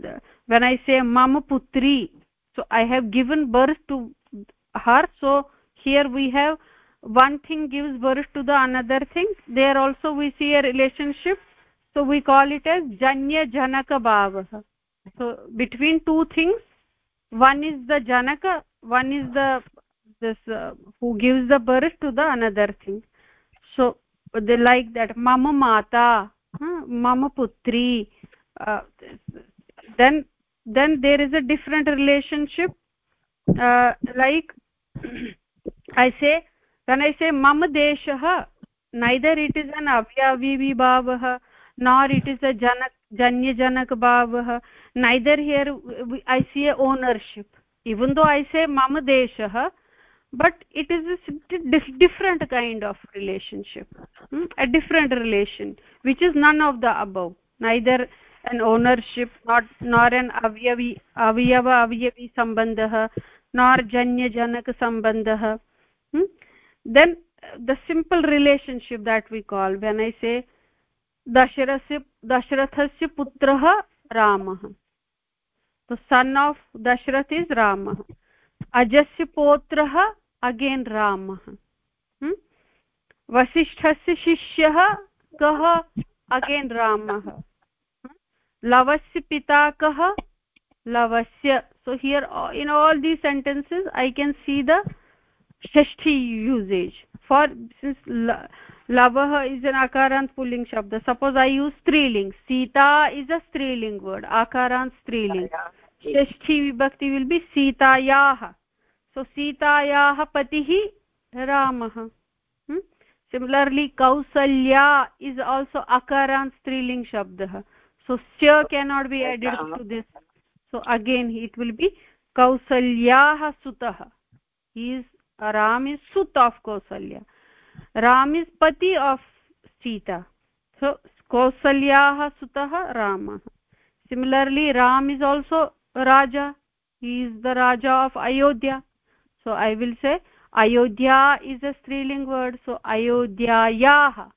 when i say mama putri so i have given birth to her. So here we have one thing gives birth to the another thing. There also we see a relationship. So we call it as janya janaka bhavah so between two things one is the janaka one is the this uh, who gives the birth to the another thing. So they like that mama mata huh? mama putri uh, then then there is a different relationship. Uh, like i say when i say mama deshah neither it is an avyavi bhavah nor it is a janak janya janak bhavah neither here i see a ownership. Even though i say mama deshah but it is a different kind of relationship. Hmm? a different relation which is none of the above. Neither an ownership not nor an avyavi avyava avyavi sambandha nor janya janak sambandha hmm? then the simple relationship that we call when i say dasharasya dashrathasya putrah ramah the son of dashrath is ramah ajasya potrah again ramah hmm? vasisthasya shishyah kah again ramah लवस्य पिता कः लवस्य so here in all these sentences I can see the Shashthi usage for since लवः is an आकारान्त् पुल्लिङ्ग् शब्द suppose I use स्त्रीलिंग Sita is a स्त्रीलिंग word आकारान्त् स्त्रीलिंग षष्ठी विभक्ति विल् बि सीतायाः सो सीतायाः पतिः रामः सिमिलर्ली कौसल्या इस् आल्सो अकारान् स्त्रीलिङ्ग् शब्दः so sya cannot be added to this so again it will be kausalyah sutah he is ram is sut of kausalya ram is pati of sita so kausalyaah sutah ramah similarly ram is also raja he is the raja of ayodhya so i will say ayodhya is a striling word so ayodhyayaah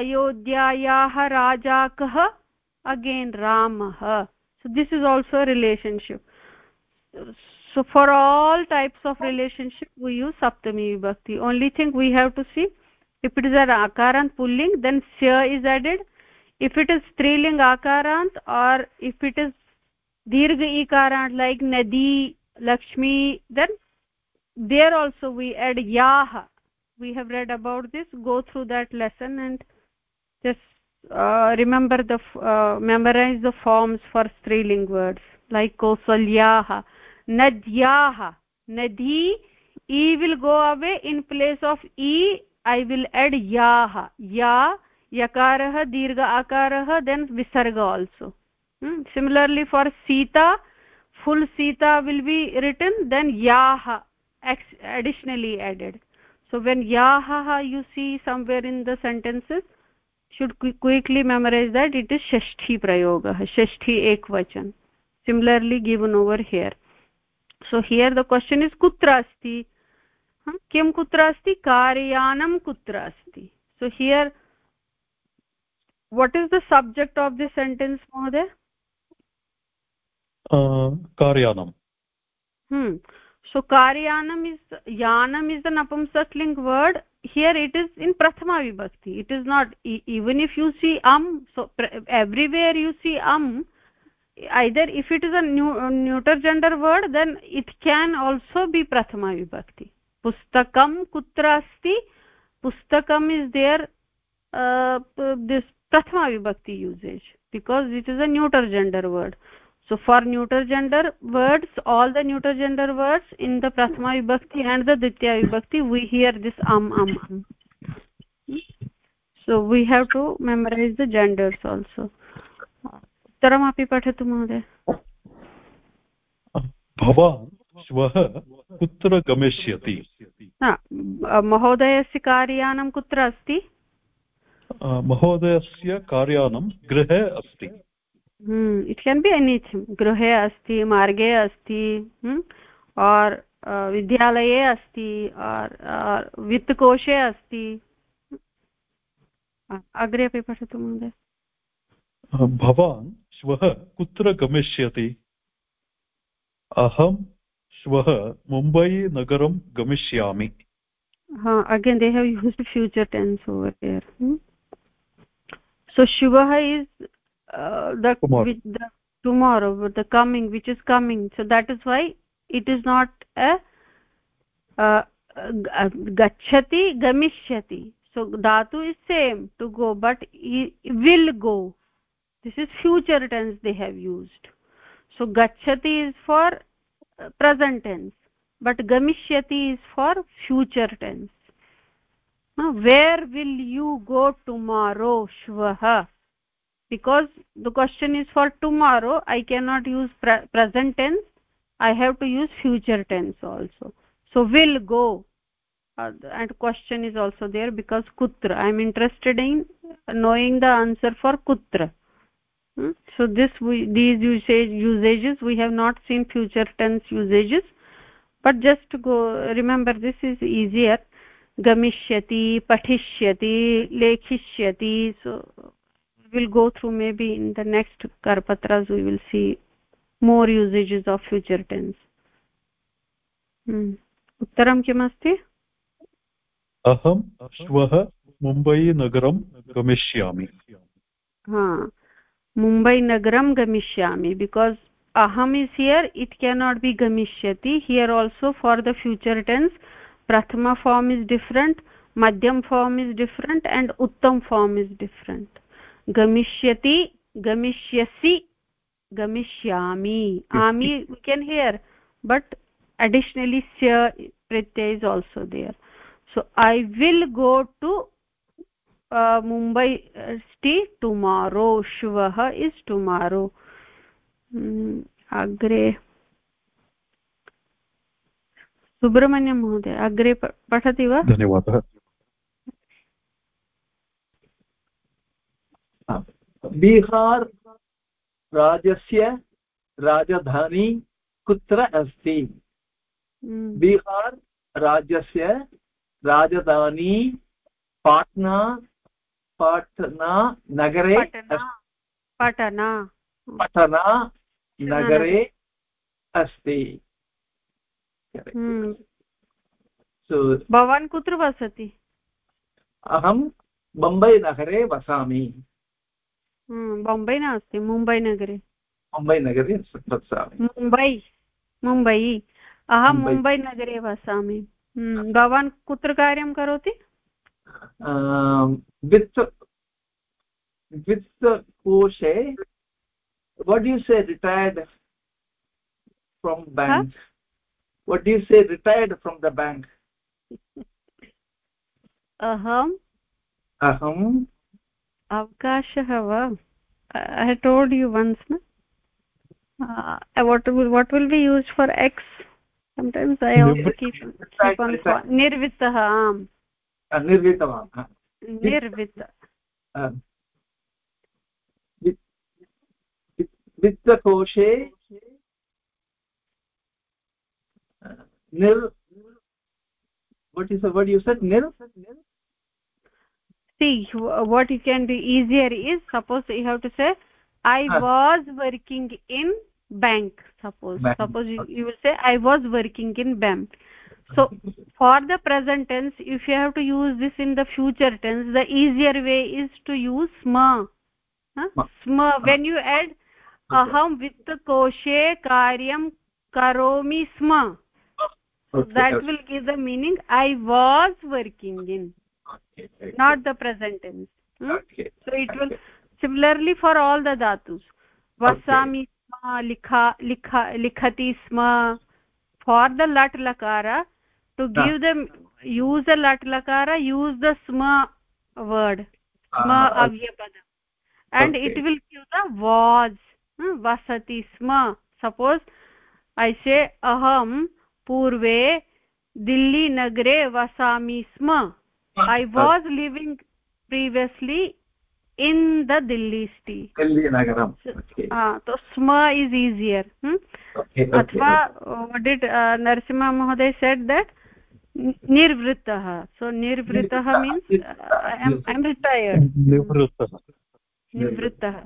ayodhyayaah raja kah again ramah so this is also a relationship. So for all types of relationship we use saptami vibhakti. Only thing we have to see if it is an akarant pulling then sya is added. If it is striling akarant or if it is dirgha ikarant like nadi lakshmi then there also we add yah we have read about this. Go through that lesson and remember the uh, memorize the forms for striling words like kausalyaah nadyah nadi e will go away. In place of e i will add yah ya yakarah dirgha akarah then visarga also. Hmm? similarly for sita full sita will be written then yah additionally added. So when yah you see somewhere in the sentences should quickly memorize that it is shashti prayogah shashti ekvachan similarly given over here so here the question is kutra asti किं कुत्र अस्ति कार्यानं कुत्र अस्ति so here what is the subject of this sentence mohoday uh karyanam hmm so karyanam is yanam is the napumsakling word here it is in prathama vibhakti it is not even if you see am so everywhere you see am either if it is a neuter gender word then it can also be prathama vibhakti pustakam kutra asti pustakam is there uh, this prathama vibhakti usage because it is a neuter gender word so for neuter gender words all the neuter gender words in the prathama vibhakti and the ditya vibhakti we hear this am am am so we have to memorize the genders also उत्तरमपि पठतु महोदय भवान् श्वः कुत्र गमिष्यति महोदयस्य कार्यानं कुत्र अस्ति महोदयस्य कार्यानं गृहे अस्ति इट् केन् बि एनिथिङ्ग् गृहे अस्ति मार्गे अस्ति और् विद्यालये अस्ति और् वित्तकोशे अस्ति। अग्रे अपि पठतु महोदय। भवान् श्वः कुत्र गमिष्यति? अहं श्वः मुम्बै नगरं गमिष्यामि। again they have used future tense over there hmm? so shivah is uh, the tomorrow. The tomorrow the coming which is coming. So that is why it is not a uh, gachati gamishyati so dhatu is same to go but he will go. This is future tense they have used. So gachati is for uh, present tense but gamishyati is for future tense. Uh, where will you go tomorrow shvah because the question is for tomorrow i cannot use pre present tense. I have to use future tense also. So will go. Uh, and question is also there because kutra. I am interested in knowing the answer for kutra. Hmm? so this we these usage usages we have not seen future tense usages. But just to go remember this is easier. Gamishyati pathishyati lekhishyati will go through maybe in the next karpatras we will see more usages of future tense hmm. उत्तरं किमस्ति अहं श्वः मुम्बैनगरं गमिष्यामि हा मुम्बैनगरं गमिष्यामि because aham is here it cannot be gamishyati here also for the future tense prathama form is different madhyam form is different and uttam form is different गमिष्यति गमिष्यसि गमिष्यामि आमि we can hear but additionally sya pratyay is also there so i will go to uh, mumbai city tomorrow shvah is tomorrow hmm, अग्रे सुब्रह्मण्यं महोदय अग्रे पठति वा धन्यवादः बीहार् राज्यस्य राजधानी कुत्र अस्ति? हम्म। बीहार् राज्यस्य राजधानी पाट्ना पाट्ना नगरे पटना पटना। नगरे अस्ति। हम्म। भवान् कुत्र वसति? अहं बम्बै नगरे वसामि। बोम्बै नास्ति मुम्बै नगरे मुम्बै नगरे मुम्बै मुम्बै अहं मुम्बै नगरे वसामि भवान् कुत्र कार्यं करोति वित्त कोशे what you say retired from bank what you say retired from the bank अहम् अहं avkashah va i had told you once na uh, what will what will be used for x sometimes i also keep, keep on nirvittah am nirvitava nirvitta वित्तकोशे nir what is the word you said nir see what you can do easier is suppose you have to say i was working in bank suppose. Bank. suppose you, you will say i was working in bank. So for the present tense if you have to use this in the future tense the easier way is to use sma huh? sma when you add aham vittokoshe karyam karomi sma. Okay, that will give the meaning i was working in not the present tense hmm? okay. so it will similarly for all the dhatus vasami sma likha likha likhati sma for the lat lakara to give them use the lat lakara use the sma word sma uh, avyapada and it will give the was hmm? vasati sma suppose i say aham पूर्वे दिल्लीनगरे वसामि स्म I was living previously in the Delhi city तो स्म is easier अथवा did Narasimha महोदय said that निर्वृत्तः so निर्वृत्तः means I am retired निवृत्तः निवृत्तः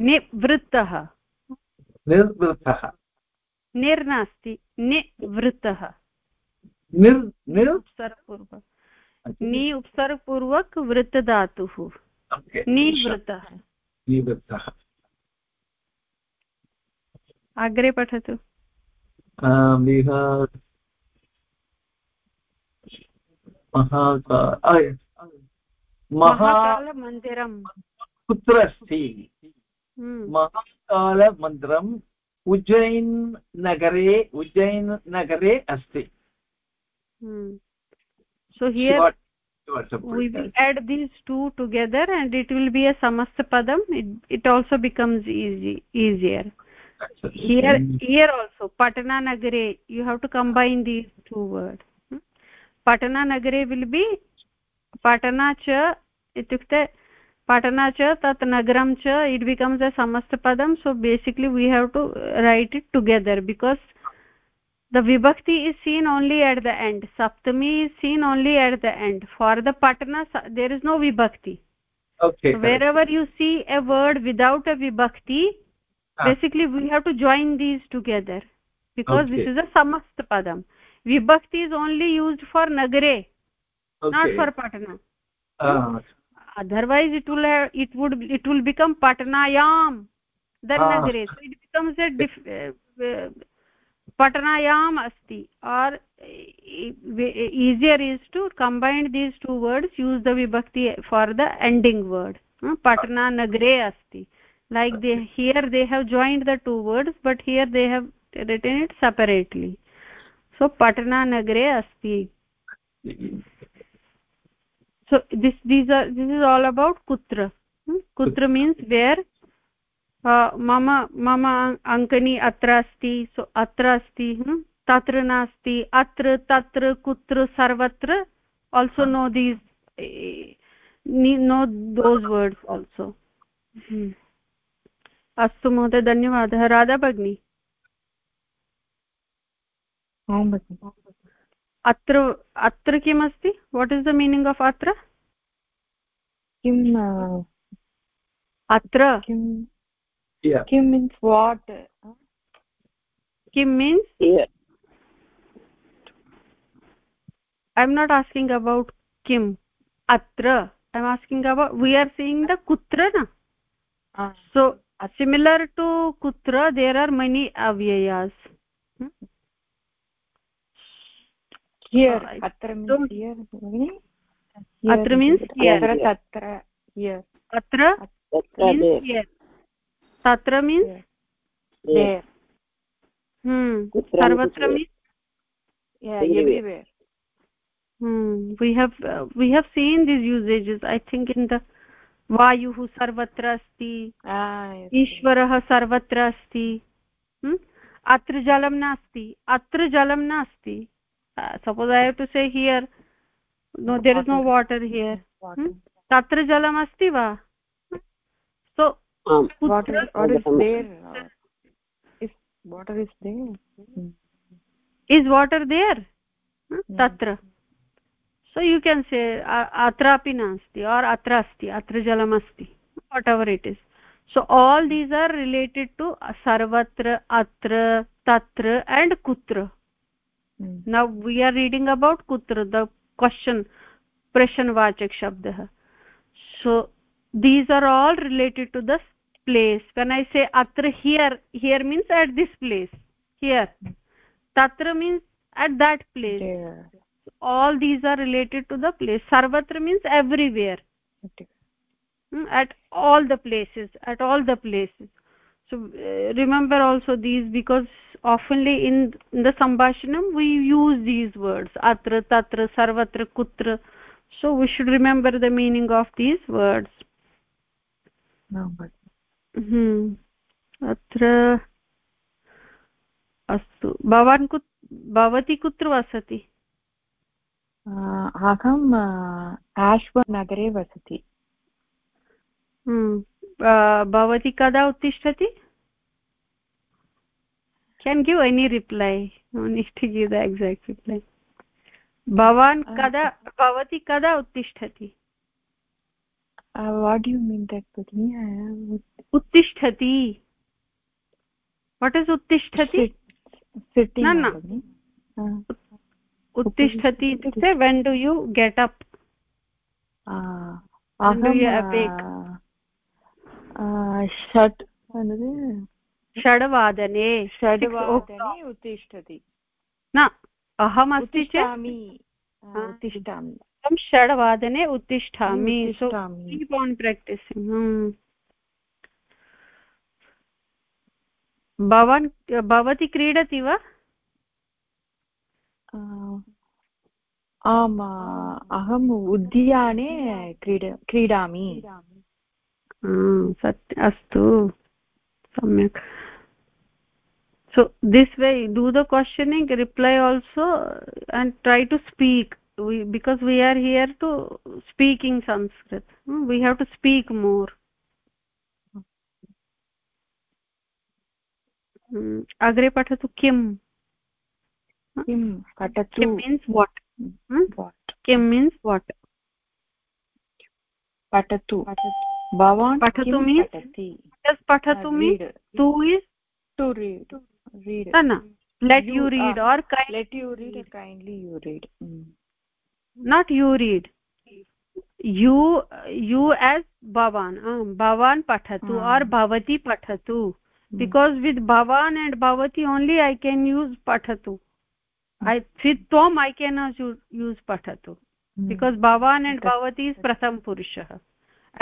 निर्वृतः निर् नास्ति निवृतः निर् निर्? उपसर्गपूर्वक। नि उपसर्गपूर्वक वृत्तधातुः। निवृतः निवृत्तः। अग्रे पठतु। महाकालमन्दिरं कुत्र अस्ति हम्म। महाकालमन्दिरम्। उज्जैन् नगरे उज्जैन् नगरे अस्ति। So here we will add these two together and it will be a samast padam. It, it also becomes easy easier. Here here also patna nagare you have to combine these two words. Hmm? patna nagare will be patna cha itukte patana cha tat nagaram cha it becomes a samast padam. So basically we have to write it together because the vibhakti is seen only at the end saptami is seen only at the end for the patana there is no vibhakti okay so wherever you see a word without a vibhakti ah. basically we have to join these together because okay. this is a samast padam vibhakti is only used for nagare okay. not for patana ah otherwise it will have, it would it will become patnayam then ah. nagare so it becomes a uh, uh, patnayam asti or easier is to combine these two words use the vibhakti for the ending word uh, patna nagare asti like they here they have joined the two words but here they have written it separately so patna nagare asti so this these are this is all about kutra hmm? kutra means where मम मम अं-, अङ्कनी अत्र अस्ति अत्र अस्ति तत्र नास्ति अत्र तत्र कुत्र सर्वत्र? Also no these no those words also अस्तु महोदय धन्यवादः। राधा भगिनी। अत्र अत्र किमस्ति? What is the meaning of अत्र? किम् अत्र। किं मीन्स् वाट् किं means I am not asking about किम् अत्र I am asking about we are seeing the कुत्र न so similar to kutra there are many avyayas hmm? here atra means here atra means here tatra here atra means here तत्र means सर्वत्र means we have seen this usages I think in the वायुः सर्वत्र अस्ति ईश्वरः सर्वत्र अस्ति अत्र जलं नास्ति अत्र जलं नास्ति suppose I to say here no there is no water here तत्र जलमस्ति वा सो इस् वाटर् देर् तत्र सो यू केन् से अत्रापि नास्ति और् अत्र अस्ति अत्र जलमस्ति whatever it is so all these are related to सर्वत्र अत्र तत्र एण्ड् कुत्र now we are reading about कुत्र द क्वशन् प्रश्नवाचक शब्दः so these are all related to this place. When i say atra here here means at this place here. Tatra means at that place. All these are related to the place. Sarvatra means everywhere. Okay. Hmm, at all the places at all the places. So uh, remember also these because oftenly in, in the sambhashanam we use these words atra tatra sarvatra kutra. So we should remember the meaning of these words. No, but अत्र अस्तु। भवान् कुत् भवती कुत्र वसति? अहम् आश्वनगरे वसति। भवती कदा उत्तिष्ठति? केन् गिव् एनी रिप्लै निष्ठ गिव् द एक्साक्ट् रिप्लै भवान् कदा भवती कदा उत्तिष्ठति? वाट् यु मीन् दट् भगिनि उत्तिष्ठति। वाट् इस् उत्तिष्ठति? न उत्तिष्ठति इत्युक्ते when do you get up षट् षड्वादने। षड्वादने उत्तिष्ठति। न अहम् अस्ति चेत् उत्तिष्ठामि। अहं षड्वादने उत्तिष्ठामि। प्राक्टिसिङ्ग् भवान् भवती क्रीडति वा? आम् अहम् उद्याने क्रीड क्रीडामि। सत्य अस्तु सम्यक्। So this way do the questioning reply also and try to speak we because we are here to speaking sanskrit we have to speak more अग्रे पठतु किम् किं पठतु मीन्स् वाट् किं मीन्स् वाट् पठतु भवान् पठतु मीन्स् पठतु means to is to read read न let you read or kind let you read or kindly you read mm. Not you read you you as bhavan uh, bhavan pathatu mm. or bhavati pathatu mm. because with bhavan and bhavati only i can use pathatu i with tvam i cannot use pathatu hmm. because bhavan and bhavati is pratham purushah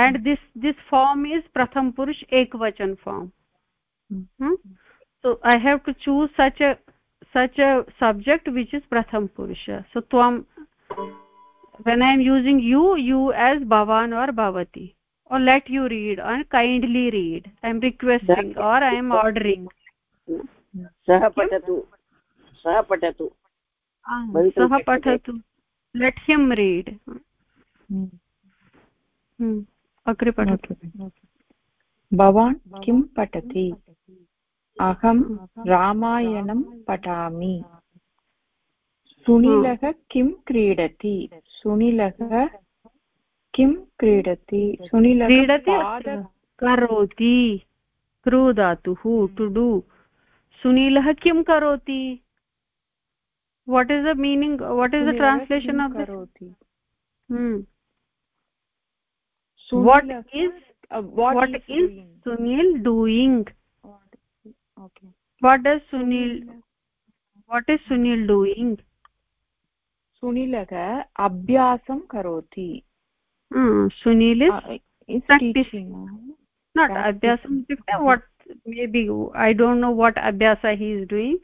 and hmm. this this form is pratham purush ekvachan form hmm. Hmm? so i have to choose such a such a subject which is pratham purusha so tvam when i am using you you as bhavan or bhavati or let you read or kindly read i am requesting or i am ordering सः पठतु सः पठतु सः पठतु लेट् हिम् read अग्रे पठतु भवान् किं पठति अहं रामायणं पठामि सुनीलः हम्म। किं क्रीडति? सुनीलः किं क्रीडति? सुनीलः क्रीडति करोति। क्रोधातुः हम्म। टु डु सुनीलः किं करोति? What is the meaning what is the translation of करोति? What is what is Sunil doing what is Sunil what is Sunil doing सुनीलः अभ्यासं करोति। सुनील् नाट् अभ्यासम् इत्युक्ते वट् मे बि ऐ डोण्ट् नो वट् अभ्यास हि इस् डूयिङ्ग्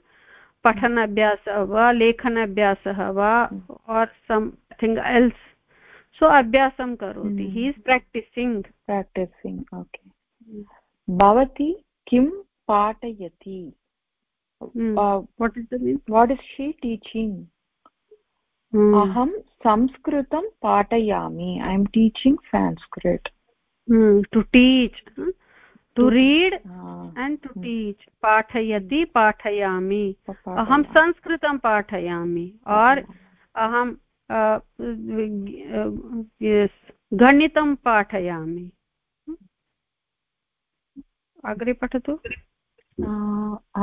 पठनभ्यासः वा लेखनभ्यासः वा आर् सम्थिङ्ग् एल्स् सो अभ्यासं करोति। He is practising practising okay भवती किं पाठयति? What is what is she teaching अहं संस्कृतं पाठयामि. I am teaching Sanskrit to teach to read and to teach पाठयति पाठयामि अहं संस्कृतं पाठयामि और् अहं गणितं पाठयामि अग्रे पठतु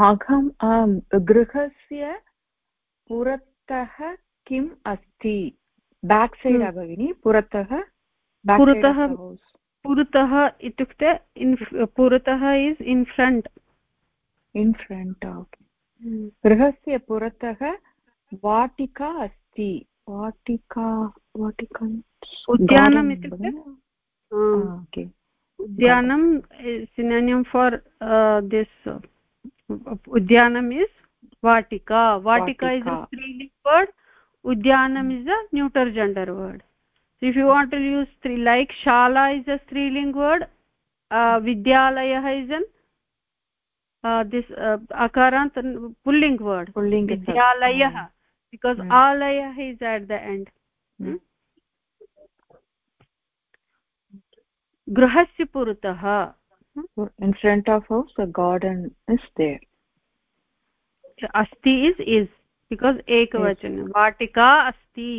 अहं गृहस्य पुरतः किम् अस्ति? Back side hmm. भगिनि पुरतः पुरतः पुरतः इत्युक्ते इन् पुरतः is in front in front गृहस्य पुरतः वाटिका अस्ति। वाटिका वाटिका उद्यानम् इत्युक्ते? ओके उद्यानं सिनानियं फार् दिस् उद्यानम् is vatika is a striling word. Udyanam is a neuter gender word so if you want to use three like shala is a striling word uh, vidyalayah is an uh, this uh, akarant pulling word pulling vidyalayah mm. because mm. alayah is at the end mm. grahasya puratah in front of house a garden is there अस्ति is is because एकवचन वाटिका अस्ति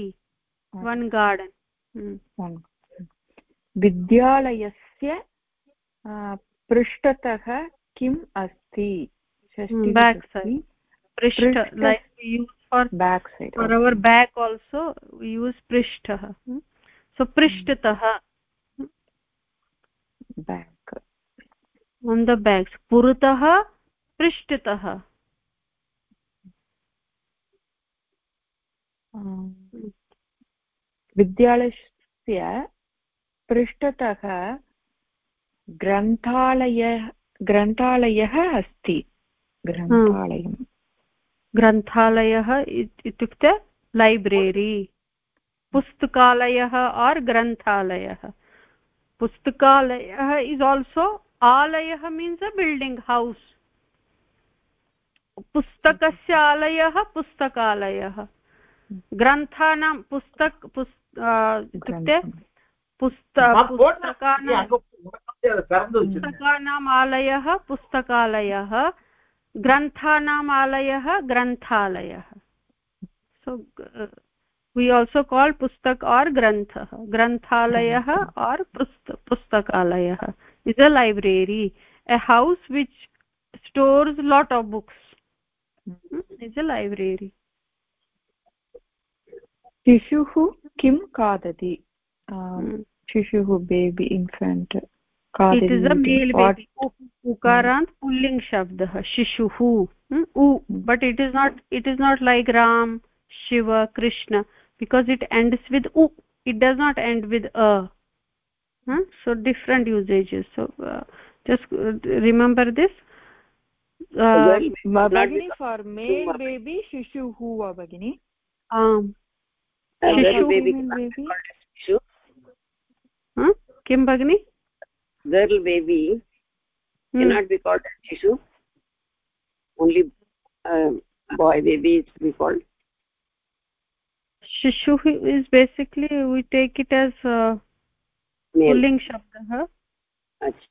one garden विद्यालयस्य पृष्ठतः किम् अस्ति back side पृष्ठ like use for back side for our back also use पृष्ठः so पृष्ठतः बेक् आन् द बेक्स् पुरतः पृष्ठतः विद्यालयस्य पृष्ठतः ग्रन्थालय, ग्रन्थालयः अस्ति। ग्रन्थालयं ग्रन्थालयः इत्युक्ते लैब्रेरी। पुस्तकालयः आर् ग्रन्थालयः। पुस्तकालयः इस् आल्सो आलयः मीन्स् अ बिल्डिङ्ग् हौस्। पुस्तकस्य आलयः पुस्तकालयः। ग्रन्थानां पुस्तक इत्युक्ते पुस्तकानाम् आलयः पुस्तकालयः। ग्रन्थानाम् आलयः ग्रन्थालयः। वि आल्सो काल् पुस्तक आर् ग्रन्थः। ग्रन्थालयः or पुस्तकालयः। Is a library a house which stores lot of books is a library शिशुः किं खादति? शिशुः बेबि इन्फेण्ट् उकारान्त् पुल्लिङ्ग् शब्दः शिशुः। But it is not it is not like Ram Shiva Krishna because it ends with उ। It does not end with a. so different usages. So uh, just uh, remember this. Uh, bagini for male baby shishu hu bagini um किं भगिनि girl baby cannot be called shishu only uh, boy baby is be called shishu is basically we take it as uh, pulling shabdah acha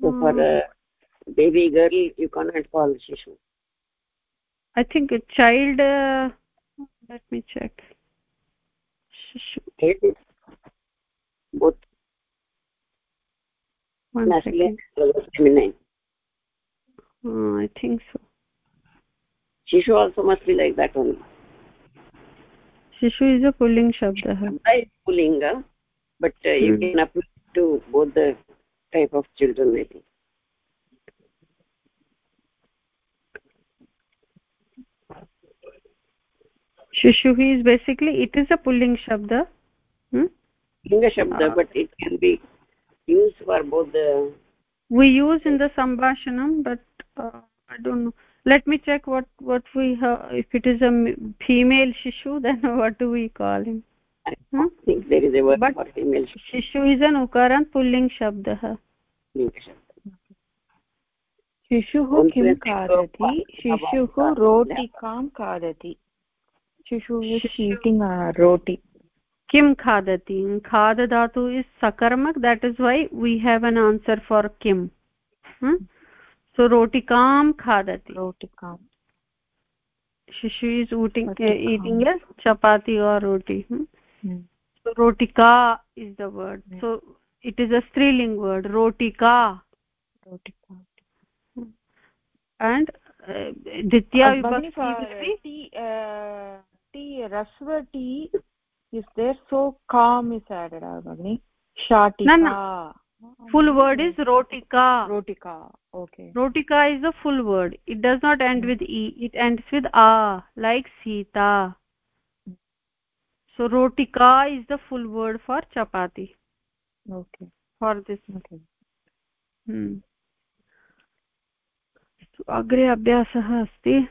so for a baby girl you cannot call shishu i think a child uh, let me check. Both one masculine feminine uh, i think so. Shishu also must be like that only. Shishu is a pulling shabda is pulling but uh, you hmm. can apply to both the type of children i think shishu is basically it is a pulling shabda hmm? linga shabda uh, but it can be used for both the we use in the sambhashanam but uh, i don't know let me check what what we have if it is a female shishu then what do we call him i hmm? think there is a word but for female shishu is an ukaran pulling shabdah शिशुः किं खादति शिशुः रोटिकां खादति शिशुः eating roti किं खादति? खादधातु is सकर्मक् that is why we have an answer for किं? सो रोटिकां खादति। रोटिकां। शिशु is eating eating yes chapati or roti रोटिका is the word so it is a स्त्रीलिङ्ग् word रोटिका। रोटिका। एण्ड् द्वितीया विभक्ति hmm. uh, uh, tea is there so calm is added bagni shatika no, no. full word is rotika rotika okay rotika is a full word it does not end with e it ends with a like sita so rotika is the full word for chapati okay for this okay hmm अग्रे अभ्यासः अस्ति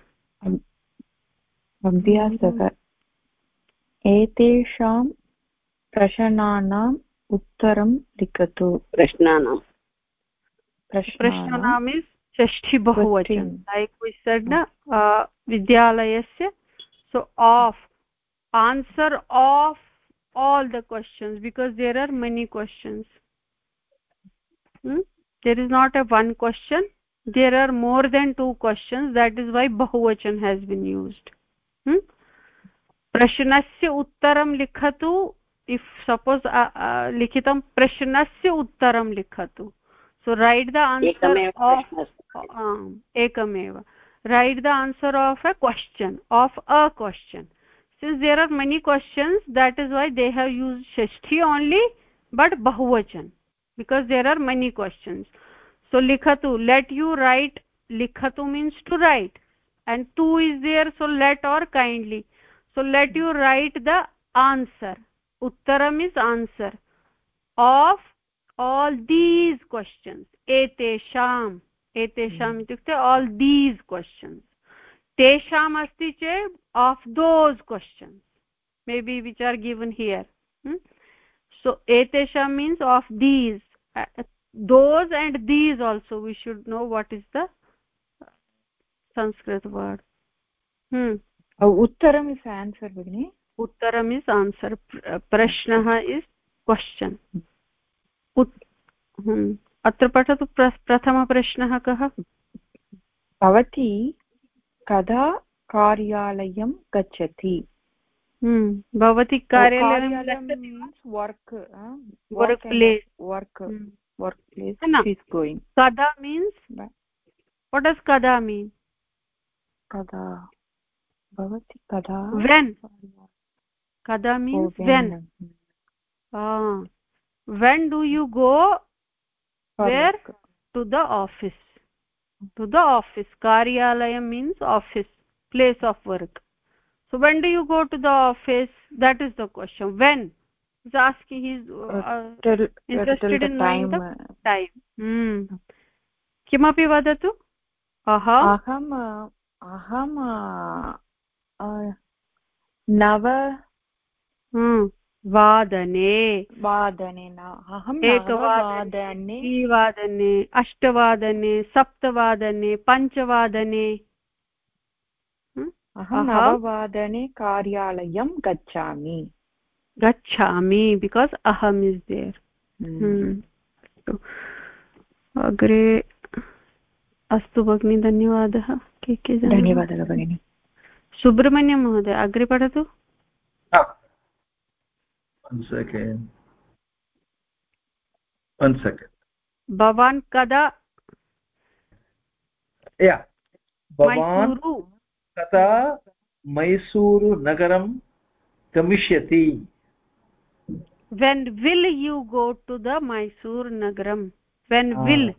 अभ्यासः एतेषां प्रश्नानाम् उत्तरं लिखतु। प्रश्नानां। प्रश्नानाम् is षष्ठि बहुवचनं। Like we said विद्यालयस्य so of answer of all the questions because there are many questions there is not a one question there are more than two questions that is why बहुवचन has been used प्रश्नस्य उत्तरं लिखतु if suppose लिखितं प्रश्नस्य उत्तरं लिखतु। So write the answer of एकमेव। Write the answer of a question of a question since there are many questions that is why they have use Shashthi only but बहुवचन् because there are many questions so लिखतु let you write लिखतु means to write and tu is there so let or kindly so let you write the answer uttaram is answer of all these questions etesham etesham itukte all these questions tesham asti che of those questions maybe which are given here hmm? so etesham means of these uh, those and these also we should know what is the sanskrit word. Hmm. उत्तरम् is answer भगिनि उत्तरम् is answer प्रश्नः is question अत्र पठतु प्रथमप्रश्नः कः? भवती कदा कार्यालयं गच्छति भवती कार्यालयं work work place work work place कदा मीन्स् वट् डस् कदा mean kada when? Kada means when, when. Ah. When do you go where? To the office. To the office. Karyalayam means office place of work. So when do you go to the office? That is the question. When? He's asking he's uh, uh interested in time the time hmm. Kimapi vadatu? Aha. Aham aham नव वादने। वादने न अहम् एकवादने द्विवादने अष्टवादने सप्तवादने पञ्चवादने। अहं नववादने कार्यालयं गच्छामि। गच्छामि बिकास् अहम् इस् देर् अग्रे अस्तु भगिनि धन्यवादः के के धन्यवादः भगिनि। सुब्रह्मण्यं महोदय अग्रे पठतु। भवान् कदा भवान् कदा मैसूरुनगरं गमिष्यति? When will you go to the mysore nagaram? When ah. will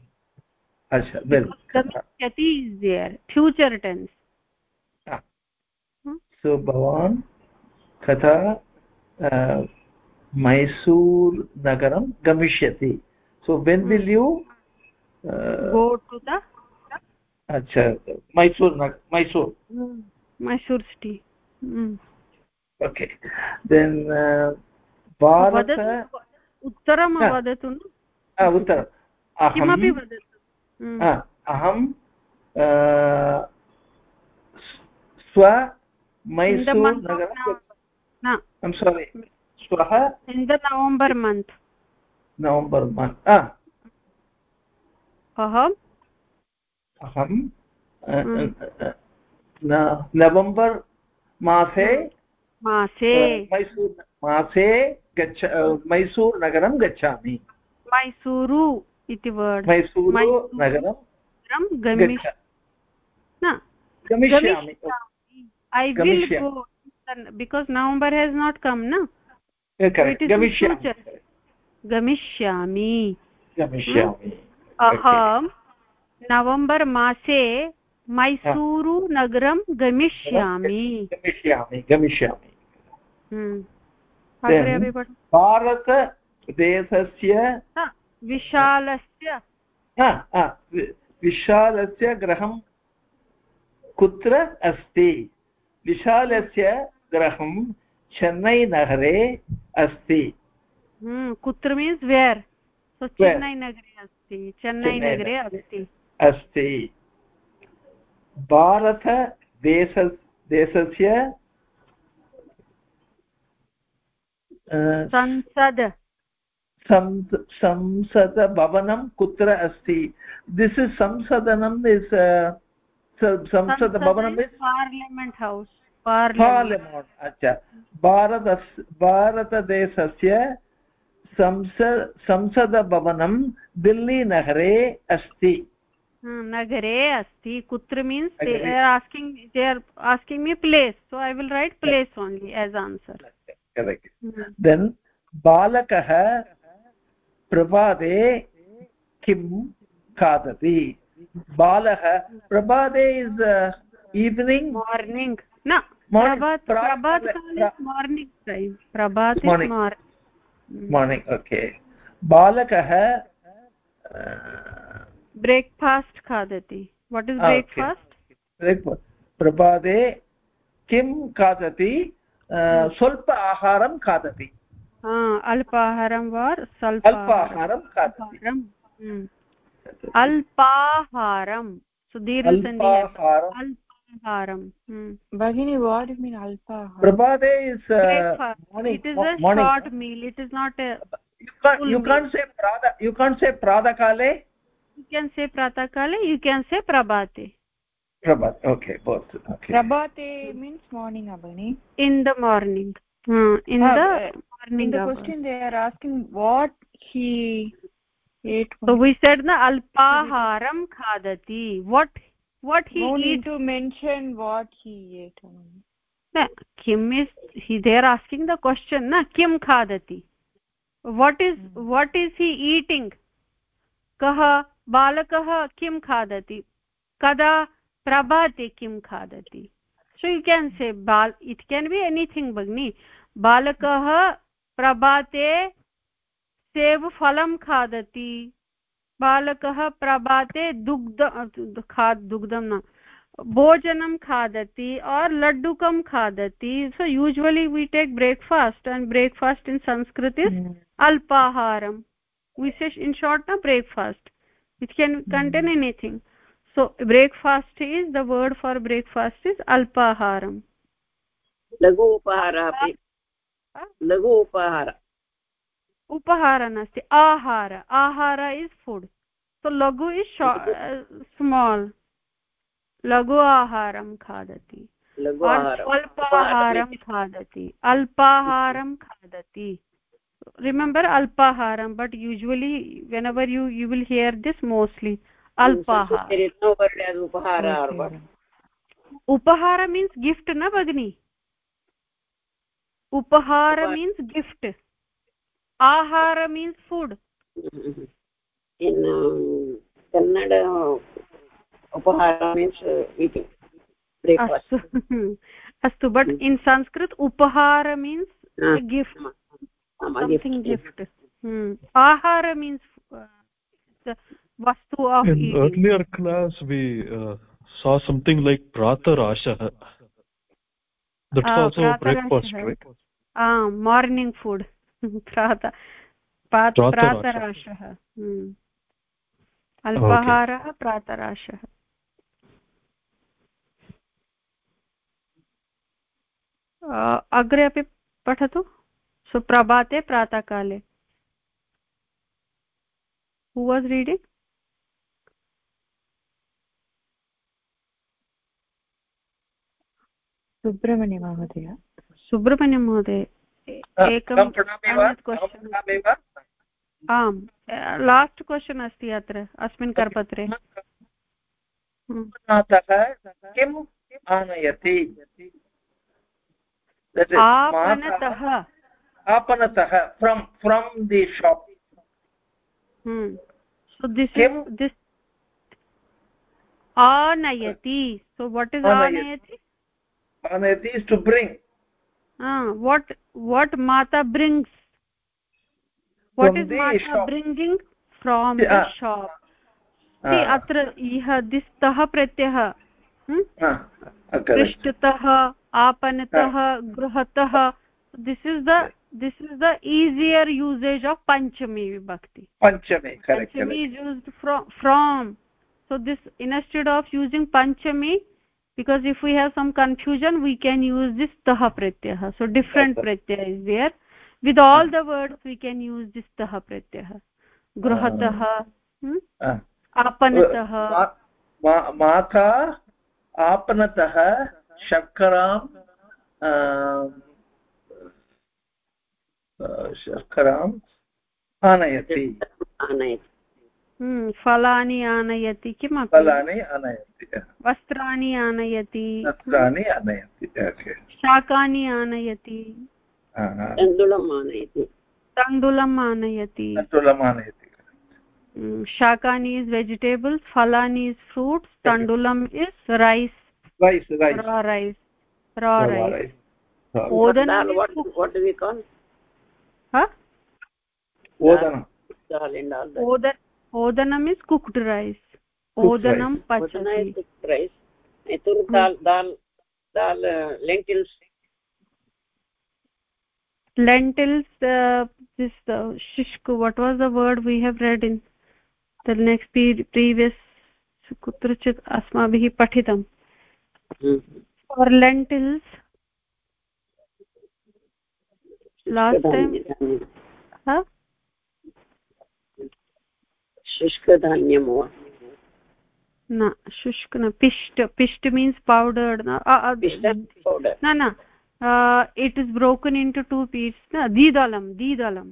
will is there future tense. so bhavan कदा मैसूर् नगरं गमिष्यति। So when will you go to the अच्छा Mysore Mysore. Mysore city okay then Bharat उत्तरं वदतु उत्तरम् किमपि वदतु। अहं स्व मैसूर् नगरं श्वः november month november month अहम्? अहं नवम्बर् मासे मासे। मैसूर् मासे गच्छ मैसूर् नगरं गच्छामि। मैसूरु। इति वर्ड्। गमिष्यामि। I will go november has not come na? Correct. गमिष्यामि। अहं नवम्बर् मासे मैसूरु नगरं गमिष्यामि। गमिष्यामि गमिष्यामि। भारतदेशस्य विशालस्य। विशालस्य गृहं कुत्र अस्ति? विशालस्य गृहं चेन्नैनगरे अस्ति। कुत्र मीन्स् वेर् चेन्नैनगरे अस्ति चेन्नैनगरे अस्ति। अस्ति। भारतदेश देशस्य संसद्। संसदभवनं कुत्र अस्ति? दिस् इस् संसदनम् इस् संसदभवनं इस् पार्लिमेण्ट् हौस् पार्लिमेण्ट् अच्छा। भारत भारतदेशस्य संसद् संसदभवनं दिल्लीनगरे अस्ति। नगरे अस्ति। कुत्र means they are asking they are asking me place so I will write place only as answer then बालकः प्रभाते किं खादति? बालः प्रभाते इस् इव्निङ्ग् मार्निङ्ग् न मार्निङ्ग् ओके बालकः ब्रेक्फास्ट् खादति। वाट् इस् ब्रेक्फास्ट् प्रभाते किं खादति? स्वल्प आहारं खादति। अल्पाहारं वा अल्पाहारं सुदीर्घसन्धिहारम् भगिनी what is mean अल्पाहारे? Is it is a meal it is not you can say प्रातःकाले यु केन् से प्रातःकाले यु केन् से प्रभाते प्रभाते means morning in the morning in the in the question they are asking what he ate so we said na alpaharam khadati what what he no need to mention what he ate na kim is he they are asking the question na kim khadati what is hmm. what is he eating kah balakah kim khadati kada prabhate kim khadati so you can say bal it can be anything bagni balakah प्रभाते सेवफलं खादति। बालकः प्रभाते दुग्ध खाद् दुग्धं न भोजनं खादति or लड्डुकं खादति। So usually we take breakfast and breakfast in Sanskrit is अल्पाहारं विशेष इन शॉर्ट न breakfast it can contain anything so breakfast is the word for breakfast is अल्पाहारं लघु उपहारः लघु उपहार। उपहार नास्ति आहार। आहार इस् फुड् सो लघु इस् स्माल् uh, लघु आहारं खादति। अल्पाहारं खादति। अल्पाहारं खादति। Remember अल्पाहारं but usually whenever you you will hear this mostly अल्पाहार. उपहार मीन्स् गिफ्ट् न भगिनी उपहार मीन्स् गिफ्ट् आहार मीन्स् फुड् कन्नड अस्तु बट् इन् संस्कृत उपहार मीन्स् गिफ्ट् समथिङ्ग् गिफ्ट् आहार मीन्स् वस्तु of class we saw something like प्रातराशः morning food प्रातः प्रातराशः अल्पाहारः प्रातराशः अग्रे अपि पठतु सुप्रभाते प्रातःकाले हु वास् रीडिङ्ग् सुब्रह्मण्यमहोदय सुब्रह्मण्यं महोदय एकम् आम् लास्ट् क्वशन् अस्ति अत्र अस्मिन् करपत्रे। किम् आनयति? आपणतः। आपणतः from from the shop so this is this anayati so is to bring ah what what mata brings what from is mata shop. bringing from yeah. the uh, shop see atra इह this तः प्रत्ययः पृष्ठतः आपणतः गृहतः this is the this is the easier usage of panchami vibhakti panchami correct panchami is used from from so this instead of using panchami because if we have some confusion we can use this tah pratyah so different pratyah is there with all the words we can use this tah pratyah gruhatah आपनतः माता आपनतः शर्करां शर्कराम् आनयति आनयति हम्म, फलानि आनयति किमपि। फलानि आनयति वस्त्राणि आनयति। वस्त्राणि आनयति शाकानि आनयति। तण्डुलम् आनयति। तण्डुलम् आनयति। तण्डुलम् आनयति। हम्म, शाकानि इस् वेजिटेबल्स् फलानि इस् फ्रूट्स् तण्डुलम् is rice. Rice rice. Rice raw rice ओदनं ओदनम् इस् कुक्ड् रैस्। ओदनं पचति। लेण्टिल्स्। शुष्क what was the word we have read in the next previous कुत्रचित् अस्माभिः पठितम् फार् लेण्टिल्स् लास्ट् टैम् शुष्कधान्यं वा न शुष्क न पिष्ट पिष्ट मीन्स् पौडर् न न it is broken into two piece न द्विदलं द्विदलं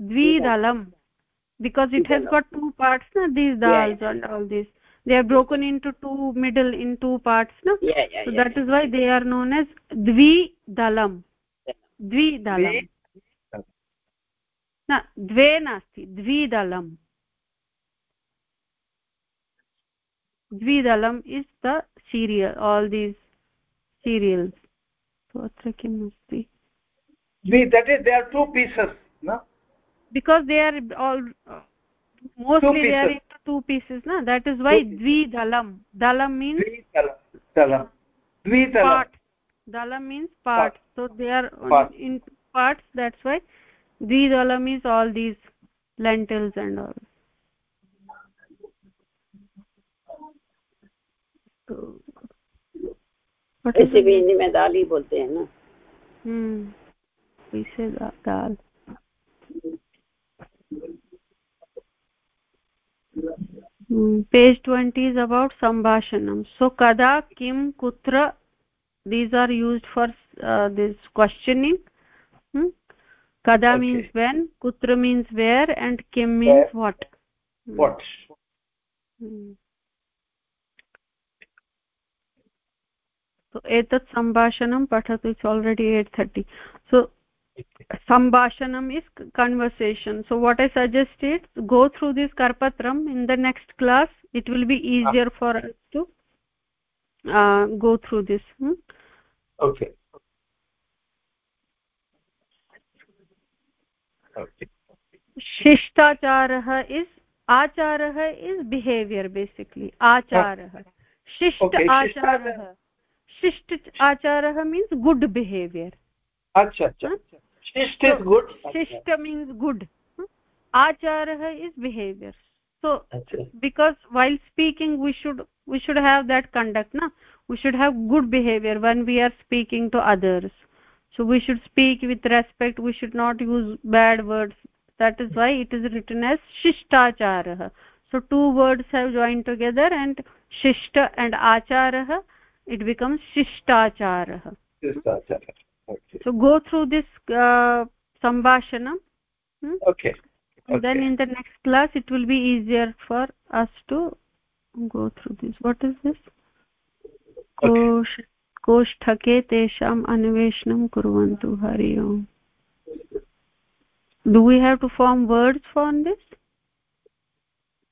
द्विदलं because it has got two parts न these dal these they are broken into two middle in two parts न that is why they are known as द्विदलं द्विदलं न द्वे नास्ति द्विदलं द्विदलम् is the serial all these serials अत्र किम् अस्ति because they are all mostly they are into two pieces na that is why dvidalam dalam means dvidalam dvidalam dalam means part, part. so they are part. in parts that's why dvidalam is all these lentils and all ऐसे भी हिंदी में दाल ही बोलते हैं ना हम्म इसे दाल page twenty is about सम्भाषणं सो कदा किं कुत्र these are used for uh, this questioning hmm? kada okay. means when kutra means where and kim means where? what what hmm. So एतत् सम्भाषणं पठतु it's already eight thirty so सम्भाषणम् is conversation so what I suggest it go through this कर्पत्रम् in the next class it will be easier for us to go through this शिष्टाचारः is आचारः is behaviour basically आचारः शिष्ट आचारः शिष्ट आचारः means good behaviour शिष्ट शिष्ट means good आचारः is behaviour so because well speaking we should we should have that conduct न we should have good behaviour when we are speaking to others so we should speak with respect we should not use bad words that is why it is written as शिष्टाचारः so two words have join together and शिष्ट and आचारः it becomes shishtacharah okay. so go through this uh, sambhashanam hmm? okay okay. then in the next class it will be easier for us to go through this what is this okay. कोष्ठके तेषाम् अन्वेषणं कुर्वन्तु हरि ओम् do we have to form words for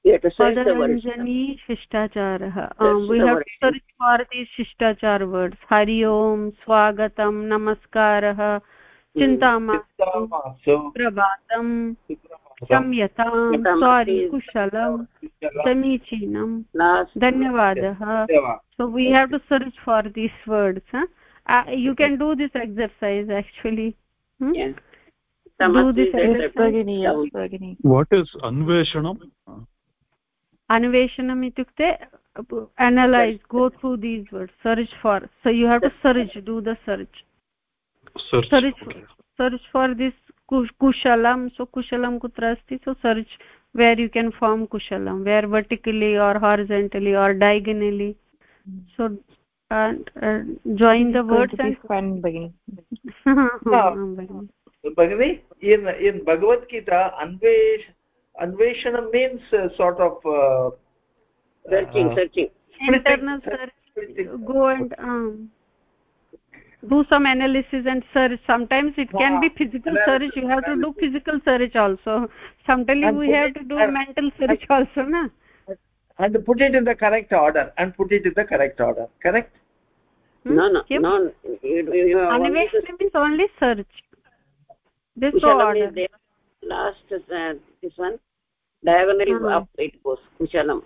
पदरञ्जनी शिष्टाचारः we have to search for these शिष्टाचार हाँ, um, words Hari ओम् स्वागतम् नमस्कारः चिन्ता मास्तु प्रभातम् क्षम्यताम् सारि कुशलम् समीचीनम्। धन्यवादः so we have to search for these words you can do this exercise actually do this भगिनी भगिनी वाट् इस् अन्वेषणम् anveshanam itukte analyze go through these words search for so you have to search do the search. Search search, okay. search for this kushalam so kushalam kutra asti so search where you can form kushalam where vertically or horizontally or diagonally. So and uh, join the words and fun bagini bagini in in bhagavad gita anvesh anveshanam means uh, sort of uh, searching uh, searching. Internal search. go and um, do some analysis and search. Sometimes it can be physical search. You have to do physical search also. Sometimes we have to do mental search also na? And put it in the correct order and put it in the correct order correct? Hmm? no no no anveshana means only search. This order. last uh, this one diagonally uh -huh. up it goes kushalam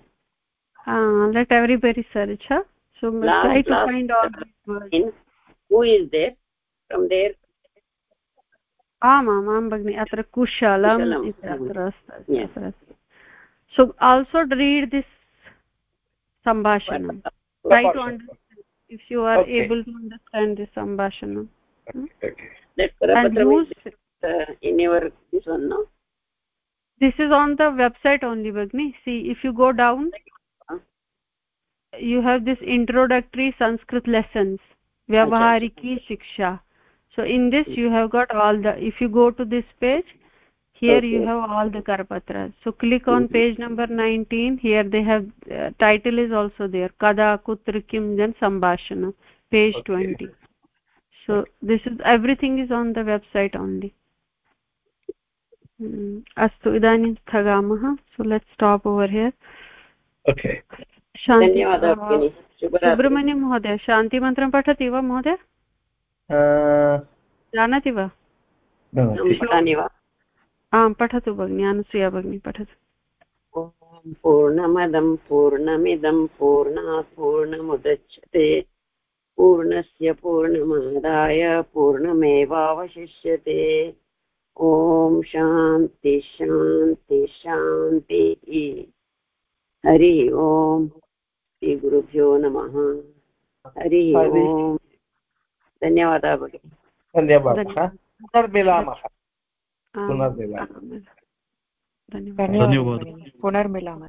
ah let everybody search huh? so last, try to find all these words who is there from there आम् आम् आं भगिनि अत्र कुशलम् इति अत्र अस्ति so also read this sambhashanam try to understand if you are okay. able to understand this sambhashanam okay. and use uh, in your this one no This is on the website only bagni see if you go down you have this introductory sanskrit lessons vyavahariki shiksha. So in this you have got all the if you go to this page here okay. you have all the karpatras so click on page number 19 here they have uh, title is also there kada kutra kim then sambhashana page okay. 20 so this is everything is on the website only अस्तु इदानीं स्थगामः so let's stop over here okay Subrahmanyam महोदय शान्तिमन्त्रं पठति वा महोदय? जानाति वा? आं पठतु भगिनि अनुसूया भगिनी पठतु। पूर्णमदं पूर्णमिदं पूर्णात् पूर्णमुदच्छते। पूर्णस्य पूर्णमादाय पूर्णमेवावशिष्यते। ॐ शान्ति शान्ति शान्तिः हरि ओम्। श्रीगुरुभ्यो नमः। हरिः ओम्। धन्यवादः भगिनि धन्यवादः। पुनर्मिलामः। पुनर्मिलामः। धन्यवादः। पुनर्मिलामः।